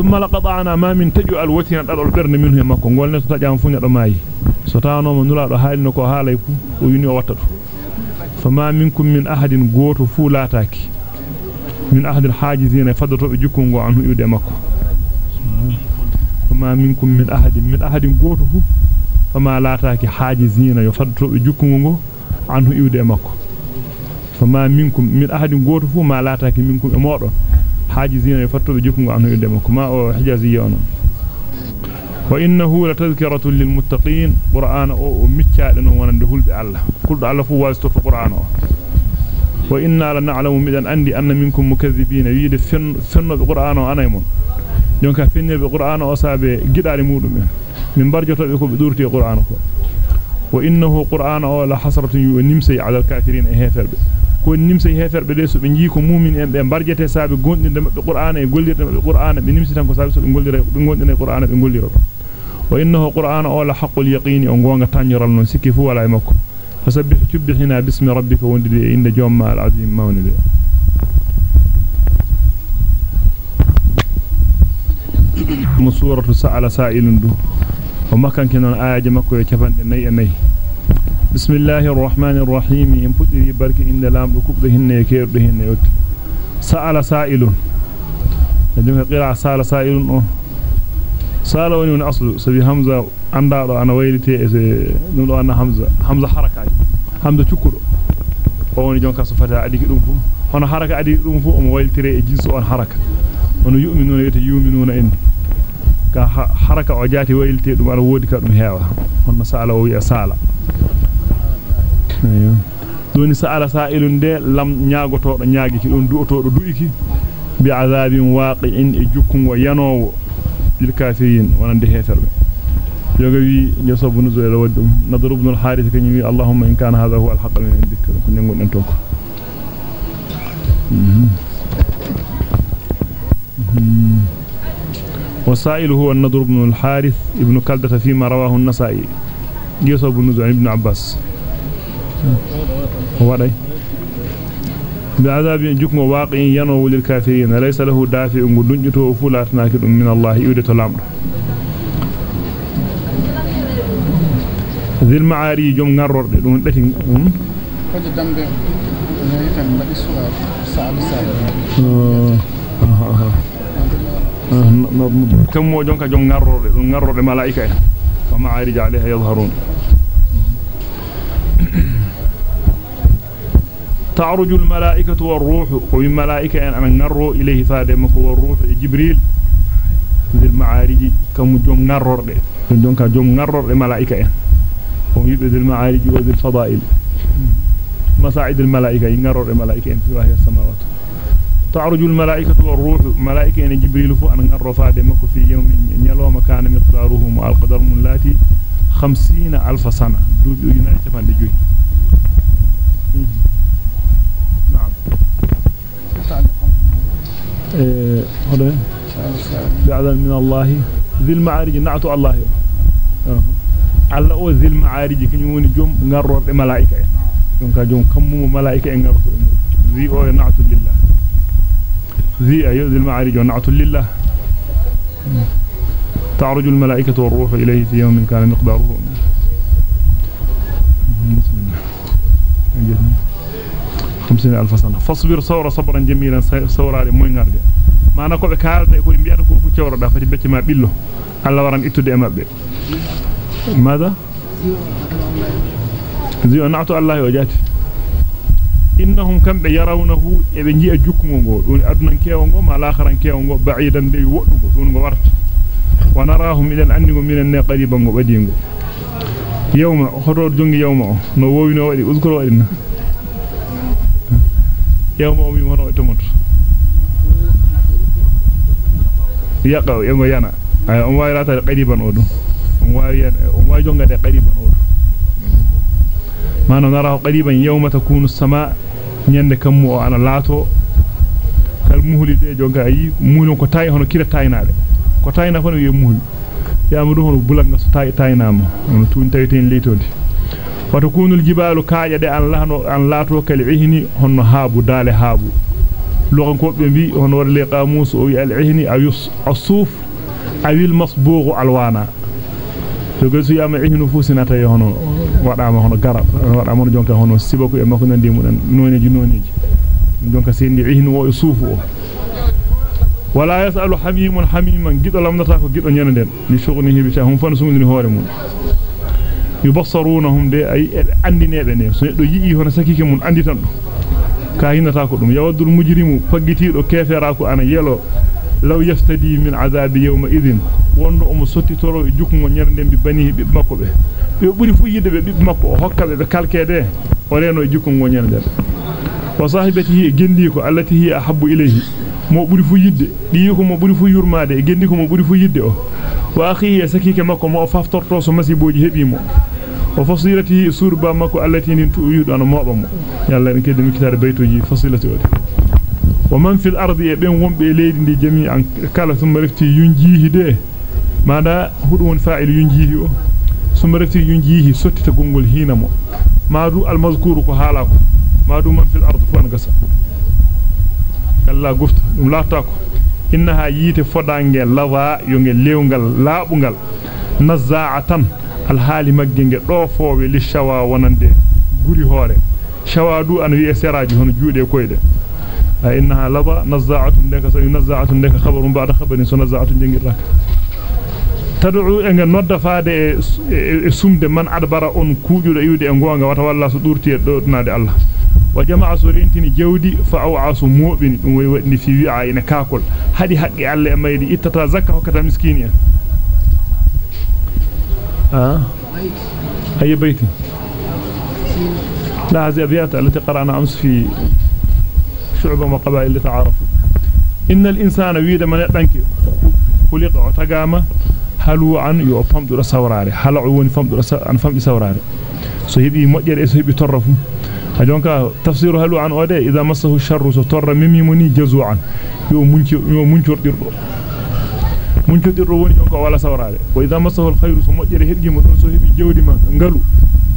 ثم لقطعنا ما من تجو الوتين دال برن منه مكو ngolne to tajam fu nedo mayi so tawno mo nula do haalino ko haalay fu o yuni o watta fama minkum min ahadin goto fu lataki min ahadil hajizina fadato be jukkungo anhu yude makko fama minkum min ahadin min ahadin goto fu fama lataki hajizina yo fadato be jukkungo anhu yude makko fama minkum min ahadin goto fu ma lataki minkum e modon jukkungo anhu yude makko ma o hijaziyo non وإنه لتذكرة للمتقين. قرآن متشاد ونند هلد الله كل الله فو واستر قرآن وإنا لنعلم مدن أندي أن منكم مكذبين. يد فن بقرآن أنا يمون. دونك فن بقرآن أصاب جدار مودم من برجة بكو بدورتي قرآن وإنه قرآن أو لا حسرة ينمسي على الكافرين. هيفر ko nimsay heferbe de so be nji ko mumin en be barjete saabe gondinde mabbe qur'ana e gollirde mabbe qur'ana be nimsi tan ko saabe so be gollire be gondine qur'ana be golliro وإنه قرآن أول حق اليقين أنغوانغ تانيرال نون سكي فو ولا يمكو فسبح تبحنا باسم ربك وندي إن جوم العظيم ماوندي مسورة سأل سائل دو وما كان كنون آية مكو يكفن ني ني بسم الله الرحمن الرحيم امبودي بركي ان لام كوبد هيني كيرد هيني اوت سال سائل ندم قرا سال سائل سال وني من اصل سبي حمزه عند أنا ويلتي اس نودو أنا حمزه حمزه حركه حمزه شكر اون جونكا سفتا ادي دوم فو هنا حركه ادي دوم فو ام ويلتري جنس اون حركه ان يؤمنون يت يؤمنون ان حركه وجاتي ويلتي دوم ودي كدوم هيوا هون مساله ويا سالا ayo. Doni sa'ala sa'ilun de lam nyaagoto do nyaagiki don du'oto do du'iki bi azabin waqi'in e jukkungo yanowo للكافرين ونند هيتربه يوغي يصب نزول ودم نضرب ابن الحارث كنيوي اللهم ان كان هذا هو الحق من عندك كن نغون انتوك وسائل هو النضر بن الحارث ابن كلدة فيما رواه النسائي يصب نزول ابن عباس ده بعذاب جكم واقع ينو للكافرين ليس له دافع غدنجتو فلاتناك من الله يودت لامد ذي المعاري جم غرورد دون دتي سورا سال سال كم مو جونكا جم غرورد دون غرورد ملائكة. ومعارج عليها يظهرون. تعرج الملائكة والروح والملائكة أن نروا إليه فادمك والروح جبريل. ذي المعارج كم جم نرر دون كجم نرر الملائكة هم يبقى ذي المعارج وذي الفضائل مساعد الملائكة ينرر الملائكة في وهي السماوات. تعرج الملائكة والروح ملائكة أن جبريل فأن نروا فادمك في يوم يلوم كان مقداره القدر من لاتي خمسين ألف سنة. دوب ينال تفان لجوي هذا بعد من الله. ذي المعارج نعت الله. على أو ذي المعارج كني وني جوم غارو ملائكه جوم كم ملائكة ان ذي أو نعت لله. ذي أي ذي المعارج نعت لله. تعرج الملائكة والروح إليه في يوم كان مقداره. خمسين ألف سنة فاصبر صورة صبرا جميلا صورا لموين غارد ما نكو بكالد يكو يمبياتا كو فوتيورو دا فاتي بيتي ما بيلو الله وران اتودي مابbe ماذا زي نعتو الله وجاتي innahum kambe yarawnahu e be ji'a jukkugo go don aduna keewo go ma lakharan keewo go ba'idan de woddugo don go warta wa narahum idan andigo minen ne qariban go badingo o mi wono e tomoto yaqaw yango yana ay on wawi rata qariban o dum on wawi on wawi jongade qariban o dum mana narahu qariban yawma takunu as-samaa nyande kammu o ana jonga ayi muhli ko tayi hono kira taynaade ko tayna fa no wi muhli yamudu hono bulanga so tayi taynama on tun tawiten leytonde فتكون الجبال كاية دي أن لا توك العهني هن هابو دال هابو لغن كوبين بي هن ورلي قاموس أو العهني أو الصوف أو المصبوغ ألوانا يقول سيا ما عهن نفوسنا تي هن ورعما هن قرب ورعما جونك هن سيبكو يما كنا دي مونان نونيج نونيج جونك سين دي عهن ويصوفو ولا يسأل حميم حميما جدا لم نتاكو جدا ينا دين لشغنه بشاهم فنسون دين هوري مونان yubassarunhum de ay andinebe ne so do yii hono sakike mun anditan dum ka hinata ko dum yawadul mujrimu faggitido kefera ko ana yelo law yaftadi min azabi yawma idhin wondo o mo sotti toro e jukmo nyarde bi bani bi makko be be buri fu yidde be bi makko o hokkabe be kalkede o reno e jukmo nyarde wa sahibatihi gendi ko allati hi ahabbu ilayhi mo buri fu yidde di ko mo buri fu yurmaade e gendi ko mo buri fu yidde o wa akhihi sakike makko mo faftorto so masiboji hebimo tu yudo no moba mo yalla en kedde mi kitare baytoji fasilati o ومن في الأرض يبين وم بليد دي جميعا كلا ثم رفتي ينجيه ده. ماذا هو فاعل ينجيه ثم رفتي ينجيه ستة تقنقل هينمو مادو المذكور كهالاكو مادو من في الأرض فان قصة كلا قفت. لا تاكو. إنها ييت فدانجل لوا يونجل ليونجل لابونجل. نزاعة. الحالي مجنجل روفوه للشوا ونند guri hore shawadu an wi seraji hono juude koyde إنها لظى نزاعة لك نزاعة لك خبر بعد خبر سنزاعة جنجرك تدعو en nodda faade e sumde man adbara on kuujudo yude e gonga wata walla so durti do naade Allah wa jamaa so rentini jawdi fa awasu mobini dum way wadni fi wi'a ina kakol hadi haqqi Allah e maydi ittata zakka hokkata miskini en أه؟ أي بيت؟ لا هذه أبيات التي قرأنا أمس في شعبة وقبائل لتعارف إن الإنسان ويدا من يعطنك خلق عتقامة هل عن يؤفهم دور سوراري؟ هل عن يفهم دور فهم سوراري؟ سيبي مؤجر إيه سيبي طرف هجونك تفسير هل عن أودي؟ إذا مسه الشر سطر ميمي مني جزوعا. يوم منشور يوم منشور muncordirdo muncordirdo woni jonka wala sawraare wa idha massahu alkhairu so mojjere hebgi mo so hebi jawdi ma ngalu.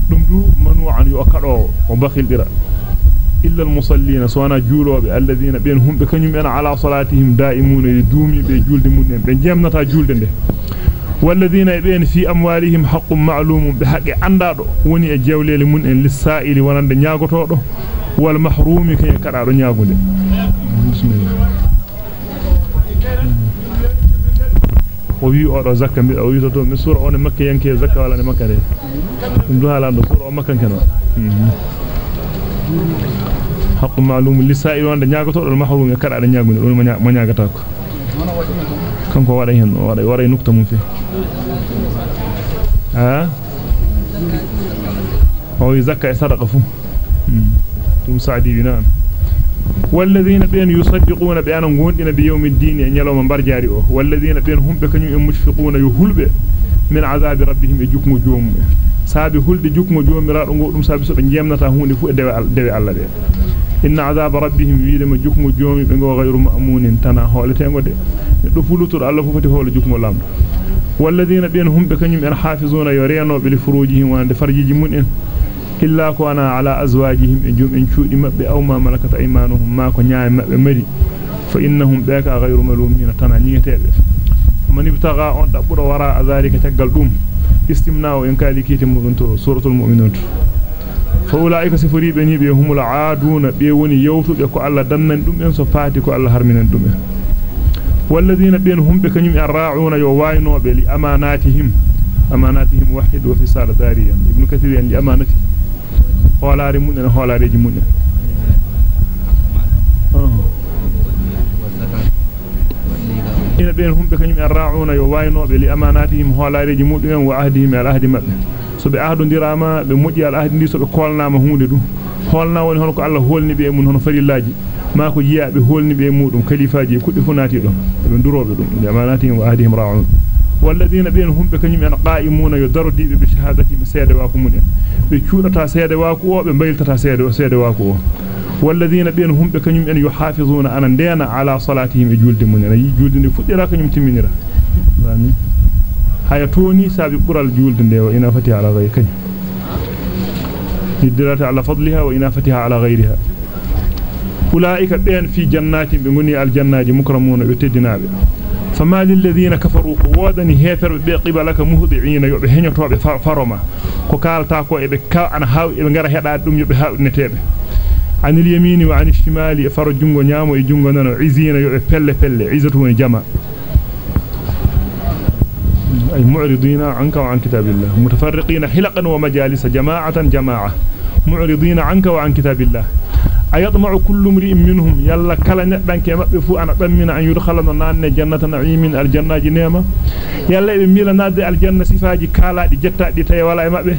Dum du manu'an yo kado o bakhildira إلا المصلين سوانا جولوب الذين بين هم بكنيم أنا على صلاتهم دائمون يدومي بجولد منهم بنجمنتا جولد والذين بين في أموالهم حق معلوم بحق عندادو وني جوليل من ان للسائل ونند نياغوتودو والمحروم كي كدادو نياغونde بسم وي اورا زكا مي أو يوتو مي سور اون مكة ينكي زكا ولا ني مكة ني دو هالا دو سور أو مكة كانو حق معلوم. للسائل وان نياغتو دو محروم كرا دو نياغوني دو ما نياغتاكو كان كو واري هن واري واري نقطة من في ها؟ هو يزكى صدقه فو تم سعدي بنان نعم. والذين بين يصدقون بأن نقولنا بيوم الدين يعني أن يلوم برجاري والذين بينهم بكن يمشفقون يهلب من عذاب ربهم يجكم جوم سابي هلد جكم جوم مرار نقولهم سابي سبع جيمنا تهون فو دوي الله دي إن عذاب ربهم يريد من جكم جوم بنغو غير مأمون تنا هالتين ودي نفلوتر الله فتي هول جكم الله والذين بينهم بكن يمحافظون يرينو بلفروجهم واندفرجي جمون li furujihim wa de farjiji mun en illa ko ana ala azwajihim e jum en cuudi mabbe aw ma malakat aymanuhum ma ko nyaami mabbe mari fa innahum baka ghayru malumin tana nyetebe man ibtaga on dabbudo wara zalika tagal dum istimnaa en kaali kiti mudun to suratul mu'minun fa ulaika sifuribe ni be humul aaduna be woni yawtube ko alla dannan dum en so faati alla dum en holare mun en holareji mun en ina ben humbe kanyum arrauna yo waynobe li amanatihim holareji mudum wa ahdihim al ahdi mabbe so be ahdu dirama be mudi al ahdi ndi so be kolnama hunde dum holna woni hono ko Allah holni be mun hono farillaji ma ko jiyabe holni be mudum kalifaji kuddi funati don be durobe dum li amanatihim wa ahdihim ra'un والذين بينهم بكنيم أن قائمون يدروا ديب بشهادة سيادة واكمونين يعني. بكورتا سيادة واكوة بمبيلتا سيادة وسيادة واكوة والذين بينهم بكنيم أن يحافظون أن اندينا على صلاتهم يجول دمونين يجول دمونين فترة كنيم تمينيرا هيا توني سابق قرى الجول دمونين وإنافتها على غير كنيم. يدرات على فضلها وإنافتها على غيرها. أولئك بين في جنات بمني الجنات مكرمون يتدنا بها فما للذين كفروا فوادا هيثر بقبلك مهضعين يوبي هنيتو فرما كو كالتا كو ايبي كال أنا هاو ايبي غارا هدا دوم يوبي هاو نتيبي. عن اليمين وعن الشمال فر جونغو نيامو اي جونغو نانو عزين يوبي بل بل عزتو من جما اي معرضين عنك وعن كتاب الله. متفرقين حلقا ومجالس جماعة جماعة. معرضين عنك وعن كتاب الله. Ayatma'u kullu imri'in minhum yalla kala neddan ke mabbe fu ana dammina an yudkhalana nanne jannata na'imin aljannaji nema yalla be mila aljanna sifaji kalaadi jettaadi tay wala e mabbe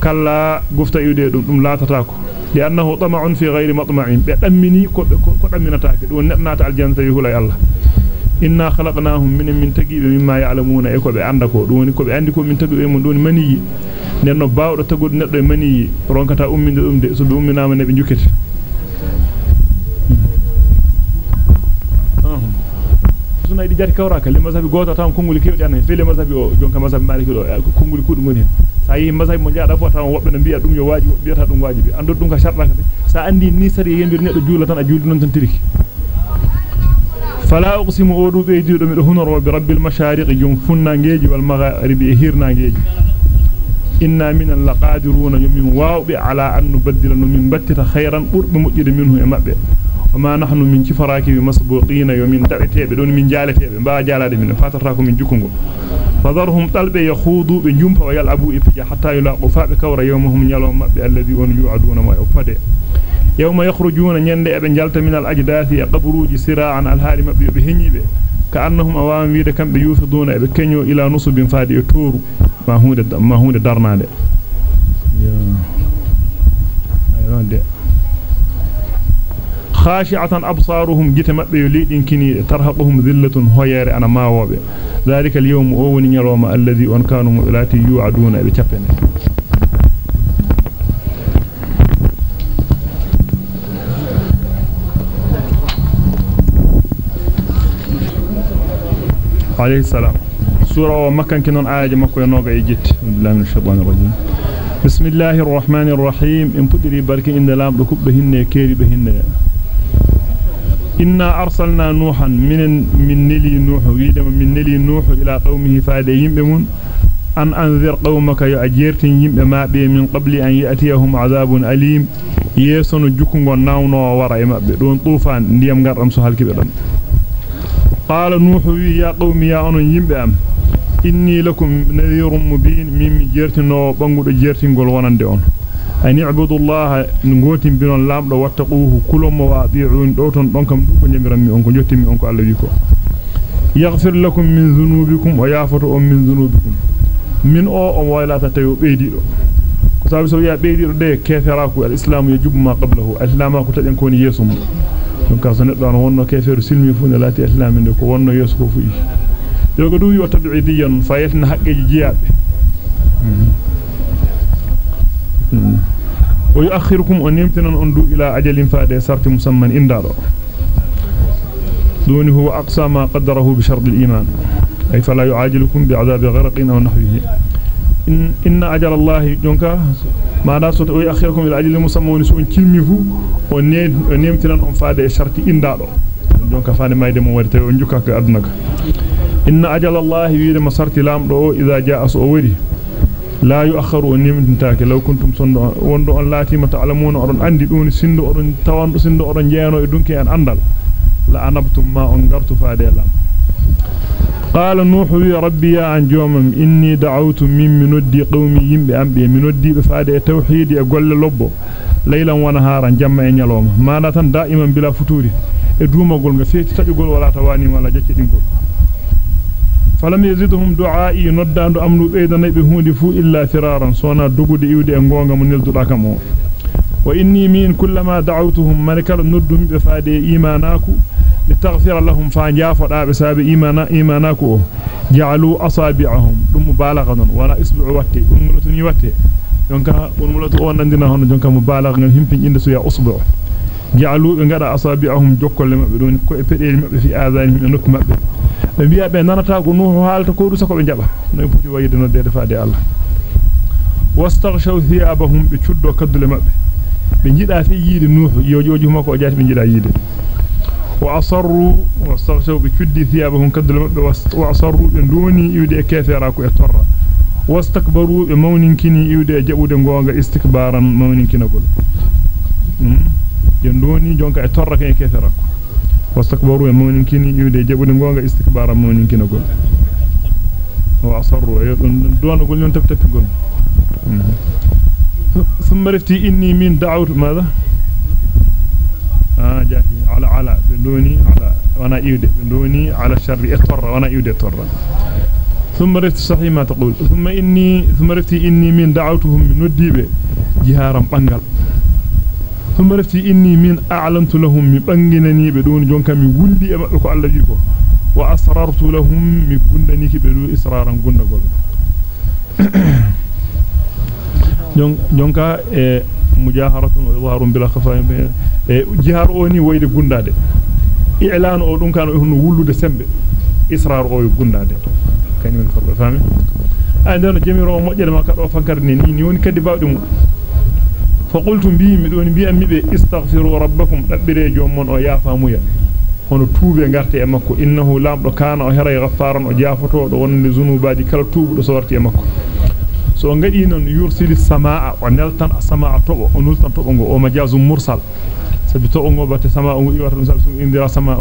kala gufta yude dum dum latata ko li annahu tama'un fi ghayri matma'in be dammini ko ko damminataake don nednata aljanna yuhula Allah inna khalaqnahum min min tagibe mimma ya'lamuna e ko be anda ko dum ko be andi ko min tagibe mun don maniyi nenno baawdo tagudo neddo e maniyi ronkata umminde dum de so dum umminama ne be jukete sunna di jati kawra ka le mazhabi goto tan konguli kewdi an fele mazhabi o jonka mazhabi maliki do konguli kudu ngoni sa yi mazhabi mo jaada fo tan wobbe no biya dum yo waji biyata dum wajibi ando dum ka sharta ka sa andi ni sari yendir neddo juula tan a juuldi non tan tiriki fala uqsimu odu be diido mi do hunoro bi rabbil mashariqi jum funnangeji wal magharibi e hirnangeji inna minan laqadiruna yumin wawbe ala an nubaddila min battita khayran burbe mujjide minhu e mabbe وما نحن من كفراك بمسبوقين يومين دعتيب دون من جالتيب با min fatata ko min jukungo فذرهم طلب يخوضوا بجنب ويلعبوا إفجا حتى يلاقوا فاب كورا يومهم يلوم الذي أن يوعدون ما يفده يوم يخرجون نيند ابن جالت من الأجداث يقبروج سراعا الهالي مبئ بهنيب كأنهم أوام ويدا كم بيوفضون ابن كنيو إلى نصب فادي تورو ما هو ما هو خاشعة أبصارهم جت مبه يليدين كني ترهقهم ذلة هيار أنا ما وبه ذلك اليوم أول يوم الذي أن كانوا مؤلاتي يوعدون بشبن عليه السلام. سورة ومكان كنون آية مكو ينوغ يجت بالله من الشيطان الرجيم. بسم الله الرحمن الرحيم. إن بدري بركي إن لام لكب بهن كيري بهن. إنا أرسلنا نوحا من من نلي نوح ويدم من نلي نوح إلى قومه فاد يمبمون أن أنذر قومك يأجيرت يمبما بي من قبل أن يأتيهم عذاب أليم. يسون جكونغو ناونو ورا مابbe don طوفان garam so halkibe dam قال نوح يا قوم يا أن يمبي أم؟ إني لكم نذير مبين ميم جيرتنو بانغودو جيرتينغول wonande on an i'budu allaha ngotin binon lamdo wattaquhu kulum wa bi'un do ton don kam ko nyamirammi on ko jottimi on ko Allah wi ko yaghfir lakum min dhunubikum wa yafatu um min dhunubikum min o on waylata tayo beydido ko sabi so ya beydido de keferaku al-islam yajubu ma qablahu al-islam ko taden ko ni yeso mum donc ka so neddo on wonno keferu silmi fu ne lati islam de ko wonno yeso ko fu yoga du yo tabi'idiyan fayetna haqqeji jiyabe ويؤخركم ونمتنا أندو إلى أجل فاد سرت مسمى إندارو دون هو أقصى ما قدره بشرط الإيمان. أي فلا يعاجلكم بعذاب غرق أو نحوه. إن, إن أجل الله جنكا ما ناسوت ويؤخركم إلى أجل مسمى ونسون كلمه ونمتنا أن فاد شرط إندارو جنكا فاني ما يدمو ورته ونجوكا كأدنك إن أجل الله ويدم سرت لامدو إذا جاء سؤوري لا يؤخر نمتاك لو كنتم وندو أن لاتي ما تعلمون اورن أندي دون سندو اورن تواندو سندو اورن جيانو دونكي أن اندال لا أنبتم ما ان غرتو فادي لام قال نوح يا ربي يا ان جومم إني دعوت من منودي قومي يمبي امبي منودي بفادي توحيد laylan wana haran jamma e nyaloma mana tan daiman bila futuri e duumagol nga feeti tajugol wala tawani wala jacci dingol falam yazidhum du'a'i noddandu amnu beydana be hunde fu illa firaran sona dogude iwde e gonga mo nelduda kam o wa inni min kullama da'awtuhum malikal noddum be faade imanaku litaghfira lahum fa jafoda be sabe imana imanaku o ja'alu asabi'ahum dum mubalagha non wala isbu'u watte dum mulutuni watte jonka on mulutu on nandina hono jonka mubalagha ngam himpin inde so ya usbu' ja'alu be ngada asabi'ahum jokkolle mabbe don ko e pedeli mabbe fi adhanihim e nokku mabbe be biya be nanata ko nuhu halta ko rusa ko be jaba no puti wayde no de faade Allah wastaghshaw thiyabahum bi chuddo kaddule mabbe be jida fe yide nuhu yojoju mako jaati be jida yide wa asarru wastaghshaw bi kuddi thiyabahum kadal mabbe wa asarru be yude kefera ko e torra wastakbaru be mawninkini yude jabude gonga istikbaran mawninkinagol be doni jonka e torra ken kefera ko wastakbaru be mawninkini yude jabude gonga istikbaran mawninkinagol wa asarru ayudun donagol non tafi tafi gon ثم رفتي إني من دعوت ماذا آه جاتي على على دوني على وأنا يود دوني على الشر اضطر وأنا يود اضطر ثم رفت صحيح ما تقول ثم إني ثم رفتي إني من دعوتهم من نديبه جهارا ثم رفتي إني من أعلمت لهم مبنغنني بدون جونك مولي أبقى الله يقول وأسررت لهم مبنغنني كبيرو إسرارا قلنا قول جونك إيه، مجاهرة وظهر بلا خفاء. إيه، جهار أوني ويد قلنا إعلان أولون كانوا يهنوا ولو دسمب إسرار أوي قلنا كان من فرق فهمي عندنا جميع رؤون مؤجد ما قد أفكرني نيوني كدباء دمو bi mi don bi ammi be istaghfiru rabbakum dabbire jommon o yafamuya hono tuube ngarte e makko innahu lamdo kana o heray ghaffaran o jafoto do wonde zunubaji kala tuubu do so warti e makko so ngadi non yursili samaa wa neltan samaa tobo o nultan tobo go o majazum mursal sabi to ngo batte samaa ngo iwata dum sabi indira samaa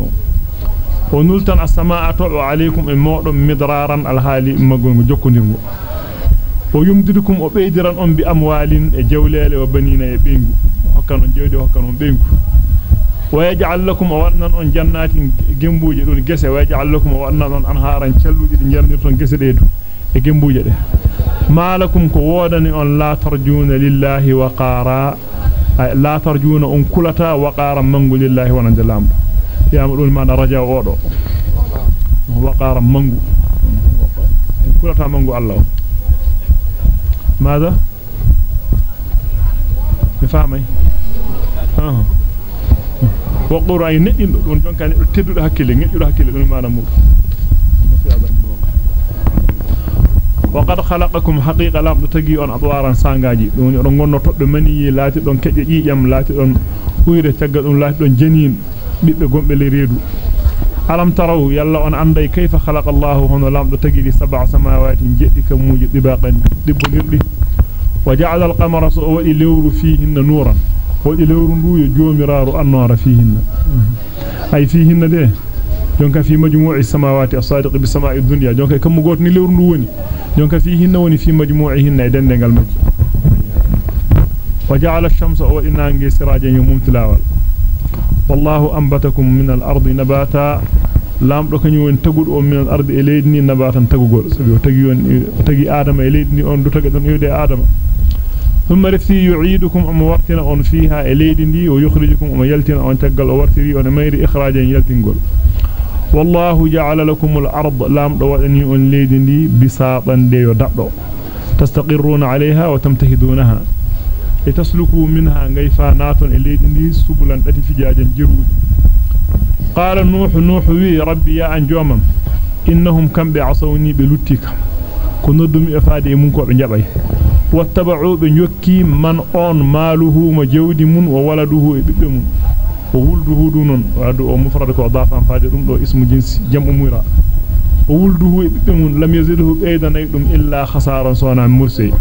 o nultan as-samaa tobo alaykum e modom midraran alhali magol go jokkondirgo e e jewdi hokkan on bengu wa yaj'al lakum warnan on jannatin gembuje don gese wa yaj'al lakum warnan on anharan celludi di jarnirton gese deedu e gembuje de malakum ko wodani on la tarjuna lillahi waqara la tarjuna on kulata waqara mangu lillahi wa najalam ya mudul ma raja odo waqara mangu kulata mangu allah ماذا مفهمي آه وقر اي ندين دون jonka ne teddudo hakkile ngejjudo hakkile dum mana mu وقد خلقكم حقيقة لام تجي don gonno tobbe mani laati don keje jijam laati don huyre tagga dum laati don janin bibbe gombe le reedu alam taraw yalla on anday kayfa khalaqa allah hono lam do tagi sab'a samawati jeddi kamuji dibaqan dibbodirdi wa ja'ala al-qamara sawadi lewru fihinna nuran wadi lewru ndu yo jomiraru annora fihinna ay fihinna de jonka fi majmu'i samawati as-sadiq bi sama'i dunya jonka kam goto ni lewru ndu woni jonka fi hinna woni fi majmu'ihinna e dendengal majji wa ja'ala ash-shamsa wa inangi sirajan والله أنبتكم من الأرض نباتا. لام دو تغود أو من الأرض اليدني نباتا تغوغول. سبي تغيون تغي آدم اليدني أون دو تغدم يودي آدم. ثم رفسي يعيدكم أم ورتنا أون فيها اليدني ويخرجكم أم يلتن أون تغال ورتي أون مير اخراج يلتن غول. والله جعل لكم الأرض. لام دو وني أون ليدني بسابن ديو دابدو تستقرون عليها وتمتهدونها. Litasluku minha gayfa naton e leydi ndi subulan dati fijaajan jirudi qala nuh nuh wi rabbi ya an jomam innahum kambe asawni be luttika ko noddumi e faade mun ko be jabay wattaba'u be nyokki man on maluhu ma jawdi mun wa waladuhu e bibbe mun o wulduhu dunon wadu o mufrad ko dafan faade dum do ismu jinsi jam'u mura o wulduhu e bibbe mun lam yaziduhu baydanay dum illa khasaran sona mursi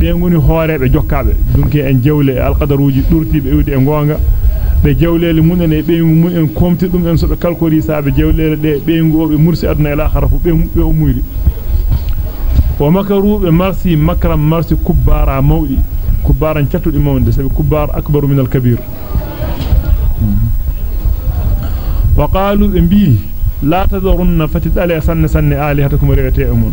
be ngoni hoorebe jokkaabe dunke en jawle e alqadaruji durtibe ewdi e gonga be jawlele munen e beengu mun en komti dum en so be kalkori saabe jawlele de beengu be mursi aduna ila kharafu be be o muyri wa makaru be marsi makram marsi kubbara mawdi kubbaran catudi mawde sabi kubbar akbaru min al-kabir wa qalu bi la tadurunna fatidale sanne sanne alihatakum amun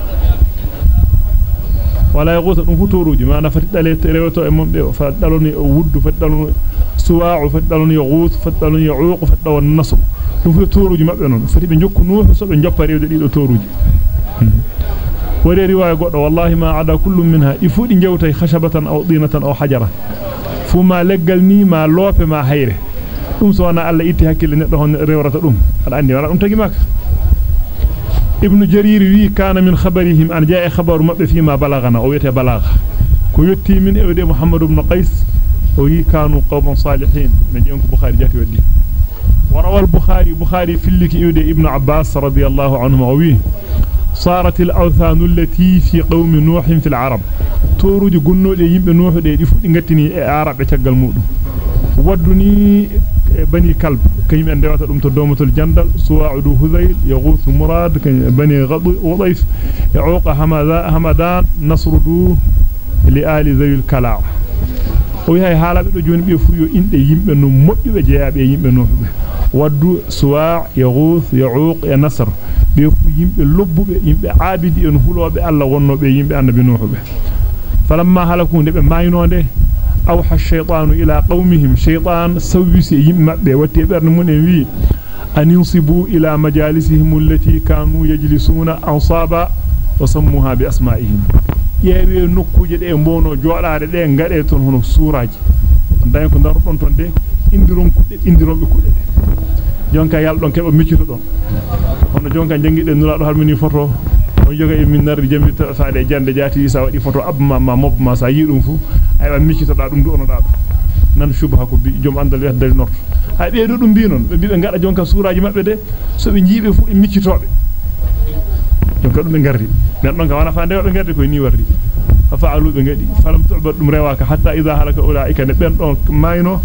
wala yaghuthu dum futuruji ma nafati dale rewato e mombe fa daloni o wuddu fa daloni suwa'u fa daloni yaghuthu fa daloni ya'uq fa dawon nasr dum futuruji mabbe non fati be jokku nuhu so be joppa rewde dido toruji wari riwaya goddo wallahi ma ada kullu minha ifudi jewtay khashabatan aw dinatan aw hajara fuma leggal ni ma lope ma hayre dum so wana alla itti hakkille neddo hon rewrata dum ada andi wala dum tagi maka ibnu jarir wi kana min khabarihim an jaa khabaru mabbe fi ma balagana o wete balagha ko yotti min e wede muhammad ibn qais o yi kanu qawman salihin min jonko bukhari jati waddi وروى البخاري بخاري في اللي يودي ابن عباس رضي الله عنهما وي صارت الأوثان التي في قوم نوح في العرب توروج غنودي يمبه نوح دي دي فودي غاتيني e arabe tagal mudum بني كلب. كيم اندوات دومت دومت الجندل سواعد هذيل يغوث مراد بني غض وضيف. يعوق همدان نصر دو لآل ذي الكلاع وهي حالة بجون بيفو اند يمبنو مؤيو جياب يمبنو. ودو سواع يغوث يعوق ينصر. بيفو يمب اللبو يمب عابد ينهلو بألا ونو بيمب أنبنو فلما حالكون دي بمعينو دي أوحى الشيطان إلى قومهم. شيطان سوسي أن ينصبوا إلى مجالسهم التي كانوا يجلسون أنصابا وسموها بأسمائهم. يأوي نكو جد أمبون جوالا رد أنقر أتون هنو سوراج. عندما يكون دارو تنتون دي. إندرون كود إندرون بكود جونكا يالدون كيبا ميكيرو دون. هنو جونكا جنجي دي نلا دوحال مني فرو ويجوكا يمين نار جمي تأسالي جاندي جاتي ساوة دي فرو أب ما ما موب ما سايرون فو. Ay wa miccito da dum do ono da nan shubha ko jom andal wet dal norto hay be do dum bi non be bi be ngada jonka suraji mabbe de so be jiibe fu e miccitobe jonka dum be gardi ben don ka wana faande be gardi ko ni wardi fa fa'alu be ngadi falam tu'bad dum rewaka hatta idha halaka ulaika ne ben don mayno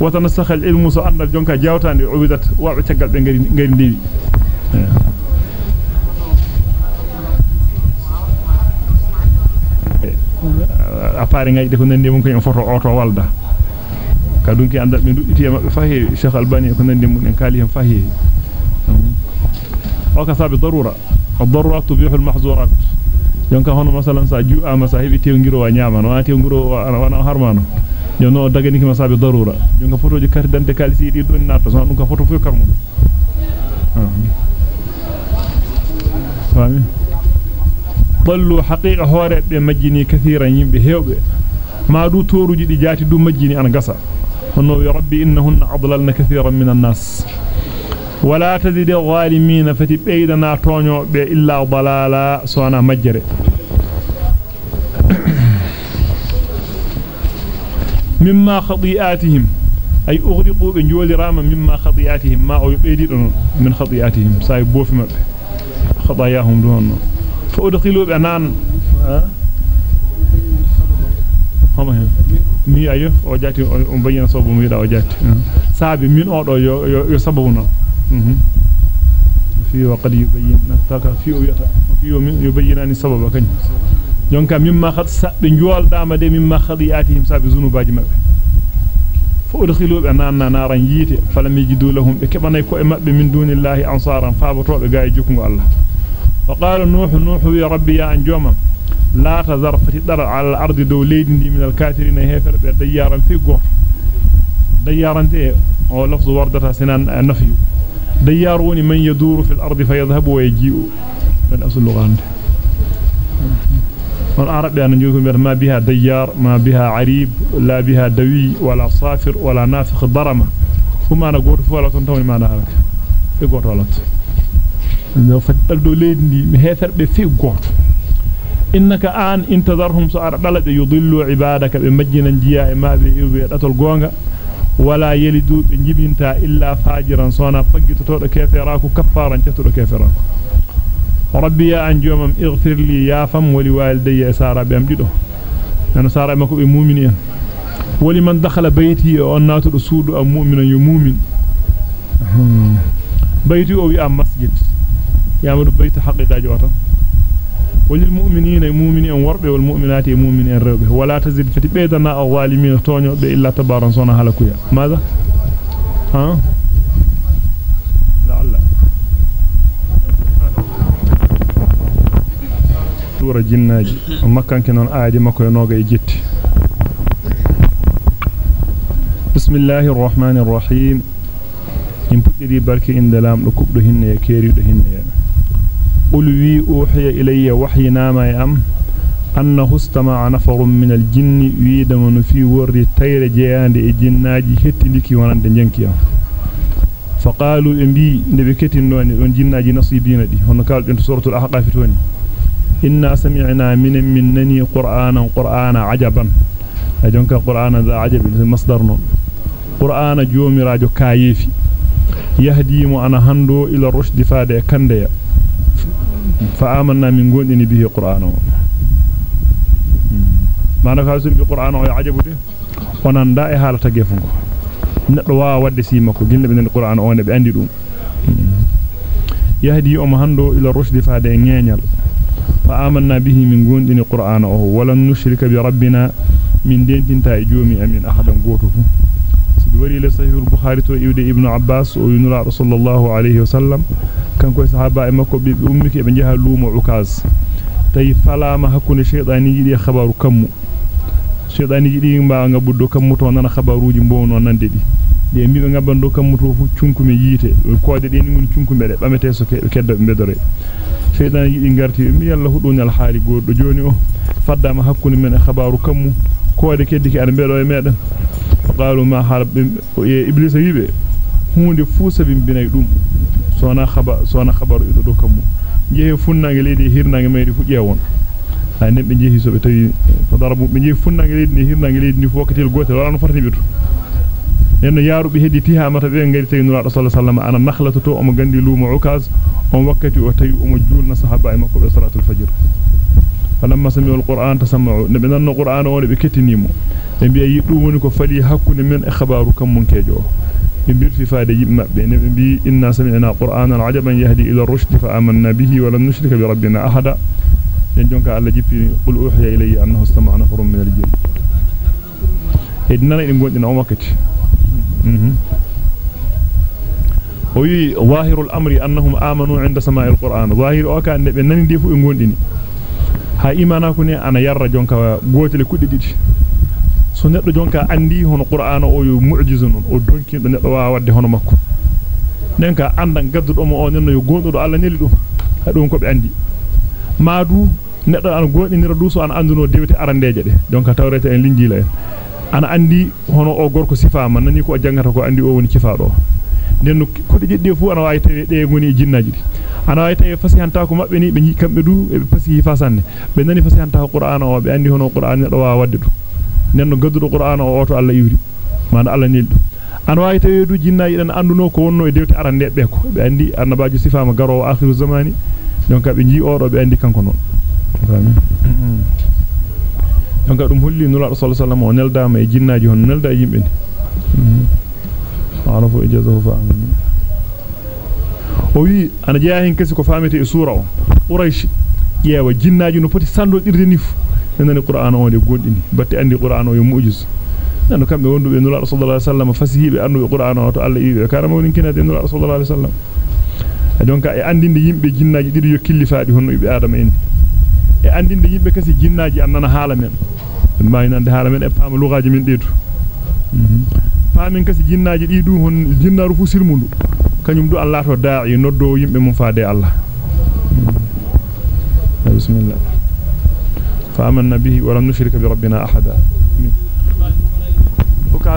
وتنسخ العلم سو andal jonka jawtande ubidat waabe tagal be ngari ngari ndewi apare ngayde ko nande mun ko en photo auto walda kadunki andal be dudditi mabbe fahi Sheikh Albani ko nande mun en kali hen fahi o ka sabi darura ad-darurat tubihu al-mahzurat jonka hono masalan sa ju'ama sa hebi tewngiro wa nyama no ati ngiro wana harmano jono dagani ki masabi darura jonga photoji carte d'identité kalisi di don natta so dum ka photo fu karmu fami ballu haqiqa be majjini kathiran yimbe hewbe ma du toruji di jati du majjini an gasa hono ya rabbi innahunna adlalna kathiran minan nas wala tazid adh-dhalimin fati beydana tonyo be illa dalala sona majjere مما خطيئاتهم أي أغرقوا بنجول راما مما خطيئاتهم ما أو يبيدون من خطيئاتهم ساي بوف مبه خطاياهم دون فأدخلوا بأنان هم هم o do yo yo sabuna mhm fi wa qad yubayyin nafaka fi o yata fi o min yubayyinani sababa kany jonka mimma khad sabbe joldama de mimma khadiyatihim sabi zunubaji mabbe fa udkhilu bi anna naran yite falam yajidu lahum be kebanay ko e mabbe min dunillahi ansaran faabotobe gaay jukungo Allah فقال نوح نوح يا ربي يا أنجوما لا تذر فتدر على الأرض دوليدين دي من الكافرين هيفر ديارا في قر ديارا دي أو لفظ وردة سنان نفي. دياروني من يدور في الأرض فيذهب ويجيء. من أصل اللغة والعرب يعني نجوكم ما بها ديار ما بها عريب لا بها دوي ولا صافر ولا نافخ ضرمة. فما نقول فولا تنتوني ما نعرف. في قرر no faddal do leydi mi heferbe fi goto innaka an intadarhum so ara dalabe yudillu ibadaka be majjinan jiya e mabe ibe datol gonga wala yalidu be jibinta illa fajiran sona faggitoto kefera ko kaffaran catudo kefera ko rabbi ya an jomam ighfir li ya fam wali walidayya sara be am dido ana sara mako be mu'mini en wali man dakhala bayti on natudo suudu am mu'minan yu mu'min bayti o wi am masjid يعمل بيت حق تاجوته وللمؤمنين المؤمنين ورب والمؤمنات المؤمنين رب ولا تزيد في بيتنا أو من تونيو بإلا تبارن صنع هلكويا. ماذا؟ ها؟ لعل سورة جناج مكان كنون آدي مكو ينوغ يجت بسم الله الرحمن الرحيم. ينبت دي بركة إن دلام لكبدهن يكيري دهن يكيري keerido hinne qul wi uhiya ilayya wahyinama ya am annahu istama'a nafarun min al-jinni wiidama fi worri tayre jeyande e jinnaaji hettindiki wonande jenki am faqalu imbi ndebe ketinnooni don jinnaaji nasibina di hono kalden suratul ahqaf toni inna sami'na min minnani qur'anan qur'ana ajaban ajonka qur'ana da ajabi masdar non qur'ana jomirajo kayefi yahdi mu ana hando ila rushd faade kandeya e waa wadde sima ko gille be qur'an o ne be andi dum yahdi um hando ila rushdi faade ngenyal fa amanna bihi min gondini qur'an o wala nushrika bi rabbina min dentinta e joomi amin ahadan goto fu wari le sahih al-bukhari to iwde ibnu abbas o yunura sallallahu alayhi wa sallam kanko sahaba e makko be ummike be jaha lumo ukaz tay falama hakkunde shaytani yidi khabaru kammu shedani jidi mba ngabuddo kammuto nana khabaruuji mbowno nande di de mbibe ngabando kammuto fu cunkume yite koode de ni mun cunkume de bamete so keddo bedore shedani jidi ngarti mi yalla hudunal haali goddo joni o faddama hakkunde men khabaru kammu koode keddiki ar bedo e meden qalu ma harab e iblis yibe hunde fu sabi binay dum sona khaba sona khabaru do kammu jehe funnaange leedi hirnaange mayri fu jewon ay nebbe jehi so be tawi fadarabu be jehi funnange leedi ni hirnange leedi ni fokatel gotel wala no farti bitu nenno yaarube heddi tihamata be ngari tawi nura sallallahu alaihi wasallam ana nakhlatu to o mo gandi lumo ukaz on wakkati o tawi o mo julna sahaba e makko be salatul fajr falamma sami'u alquran tasammu nabi nanno qur'an o be kettinimo be biya yiddum woni ko fali hakkunde men e khabaru kam mun kejo بير في فادي مبين بي إنا سمعنا قرآنا عجبا يهدي إلى الرشد فآمنا به ولم نشرك بربنا أحدا. ينجونك على جيب قل أوحي إلي أنه استمع نفر من الجن إدنا لئي نقول إن عمكت وي ظاهر الأمر أنهم آمنوا عند سماع القرآن ظاهر أوكا أنني ديفو نقول إني هاي إيمانا كوني أنا يرى جونك قوة لكل جيش so neddo jonka andi hono qur'ana o yo mu'jizun o donki do neddo waa wadde hono makko den ka andan gaddudo mo o yo gondudo alla neli dum ha dum ko be andi maadu neddo an gondinira du so an anduno dewte arandeje de donc tawreta en linjila en ana andi hono o gorko sifama nani ko jangata ko andi o woni cifaado den ko de jedde fu ana wawi tawe de ngoni jinnaji di ana wawi tawe fasihanta ko mabbe ni be kambe du e fasihi fasanne be nani fasihanta qur'ana o be andi hono qur'an neddo wa wadde du nenno gaddudo qur'ana o oto alla iwri man alla nildu an wawi tawe du jinnaji den anduno ko wonno e dewte arande be ko be andi annabaaju sifama garo akhiru zamani donc be ji odo be andi kanko non donc dum holli nula rasul sallallahu alaihi wasallam e jinnaaji hon nelda e yimbe ni arafu ijazahu fa amin o wi ana jeya hen kasi ko famete e sura o quraish yewa jinnaaji no poti sando dirde ni fu nani qur'an o de gondini batte andi qur'an o yo mu'jiz nanu kambe wondube nula rasul sallallahu alaihi wasallam fasihibe andu qur'an o to alla ibe kana mawnin kinade nula rasul sallallahu alaihi wasallam donc e andinde yimbe jinnaaji didi yo killifaadi honno ibe adama en e andinde yimbe kasi jinnaaji annana haala men maynande haala men e paama lugaaji men deetu paamin kasi jinnaaji di du hon jinnaaru fu silmundu kanyum du Allah to daa'i noddo yimbe mum faade Allah bismillah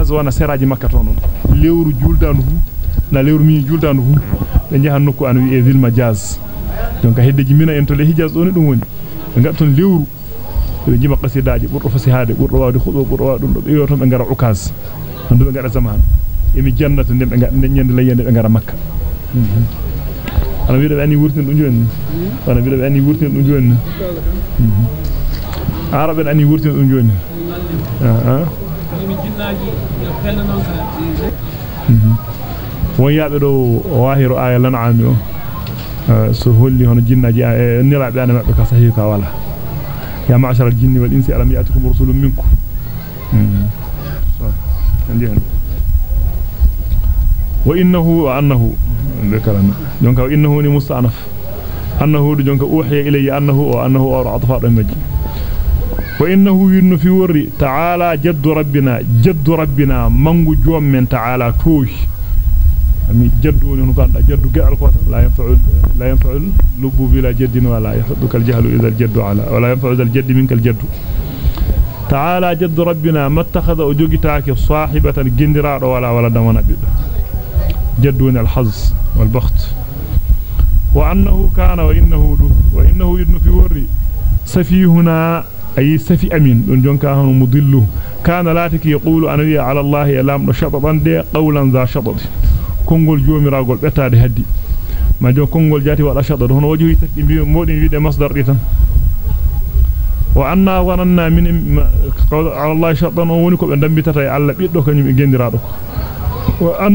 wana seraji makka tonon lewru juldandu fu na lewru mi juldandu fu be jahan nokku an wi e vil majaz donc heddeji mina en to le hijaz don dum woni be ngatton lewru be jima qasidaaji burdo fasihade burdo wawde khudo burdo wawde dum be yoto be ngara ukaz ando be ngara zaman emi jannata ndem be ngada nyande la yende be ngara makka ana wiido ani wurtin dum joni ana wiido ani wurtin dum joni arabe ani wurtin dum joni ah won yaabe do wahiru aya lan'ami o so holli hono jinnaaji e niraabe ana mabbe ka sahi ka wala ya ma'shar al-jinni wal insi alam ya'tikum rusulun minkum wa innahu wa annahu ذكرنا donc innahu ni musta'naf annahu du jonka uhiya ilayya annahu wa annahu وإنه ين في ور تعالى جد ربنا جد ربنا من جوم من تعالى توش أمي جد ونقال جد قال قوة لا ينفع لا ينفع لب بلا جد ولا يحدك الجهل إذا الجد على ولا ينفع إذا الجد منك الجد. تعالى جد ربنا ما اتخذ أجوك تاك صاحبة الجندراء ولا ولا دمنا بيض جد ون الحظ والبخت. وأنه كان وإنه وإنه ين ينفي ور سفيهنا annahu kana wa innahu wa innahu yudnu fi warri safihuna ay safi amin don jonka hanu mudillu kana latiki yaqulu ana wi ala allah ya lamdo shataban de qawlan za shatat kongol joomiragol betade haddi ma jo kongol jati wada shatat hono waji tati bi modin wiide masdar di tan wa anna wananna min qawla ala allah shatan on woni ko be dambitata e alla biddo kanyum e gendirado ko wa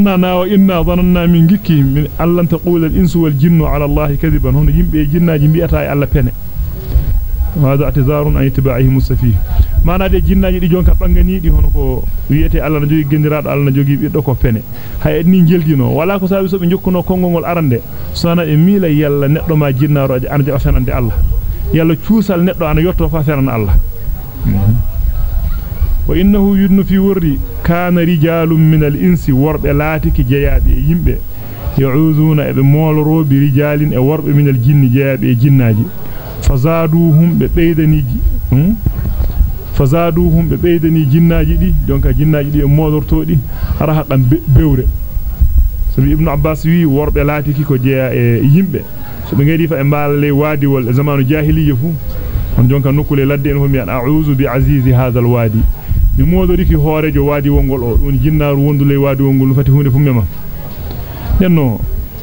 anna na wa inna dhananna min gikki min allan taqula al insu wal jinnu ala allah kadiban hono yimbe jinnaaji bi'ata e alla pene هذا اعتذار عن اتباعهم السفيه di hono ko wiete alla na jogi gendiraado alla na jogi biddo ko pene hay ni jeldino wala ko sabi so be jokkuno kongongol arande sona e mila yalla neddo ma jinnaaro aje ande afenande alla yalla ciusal neddo ana yotto fa fenan alla wa innahu yudnu fi wurri kana rijalun min al-insi warbe latiki jeyaabe yimbe ya'uduna e be molorobi rijalin e warbe min al-jinni jeyaabe jinnaaji fazaduhum be beydaniji fazaduhum be beydani jinnaaji di donka jinnaaji di e modortodi rahaqan bewre sabi ibnu abbas wi worbe laatiki ko jeya e yimbe so be ngedi fa e mbaalle wadi wal zamanu jahiliya fu on jonka nokule ladde en homi an a'udhu bi azizi hadha al wadi mi modoriki hoorejo wadi wongol o don jinnaaru wondule wadi wongol fati hunde fu mema nenno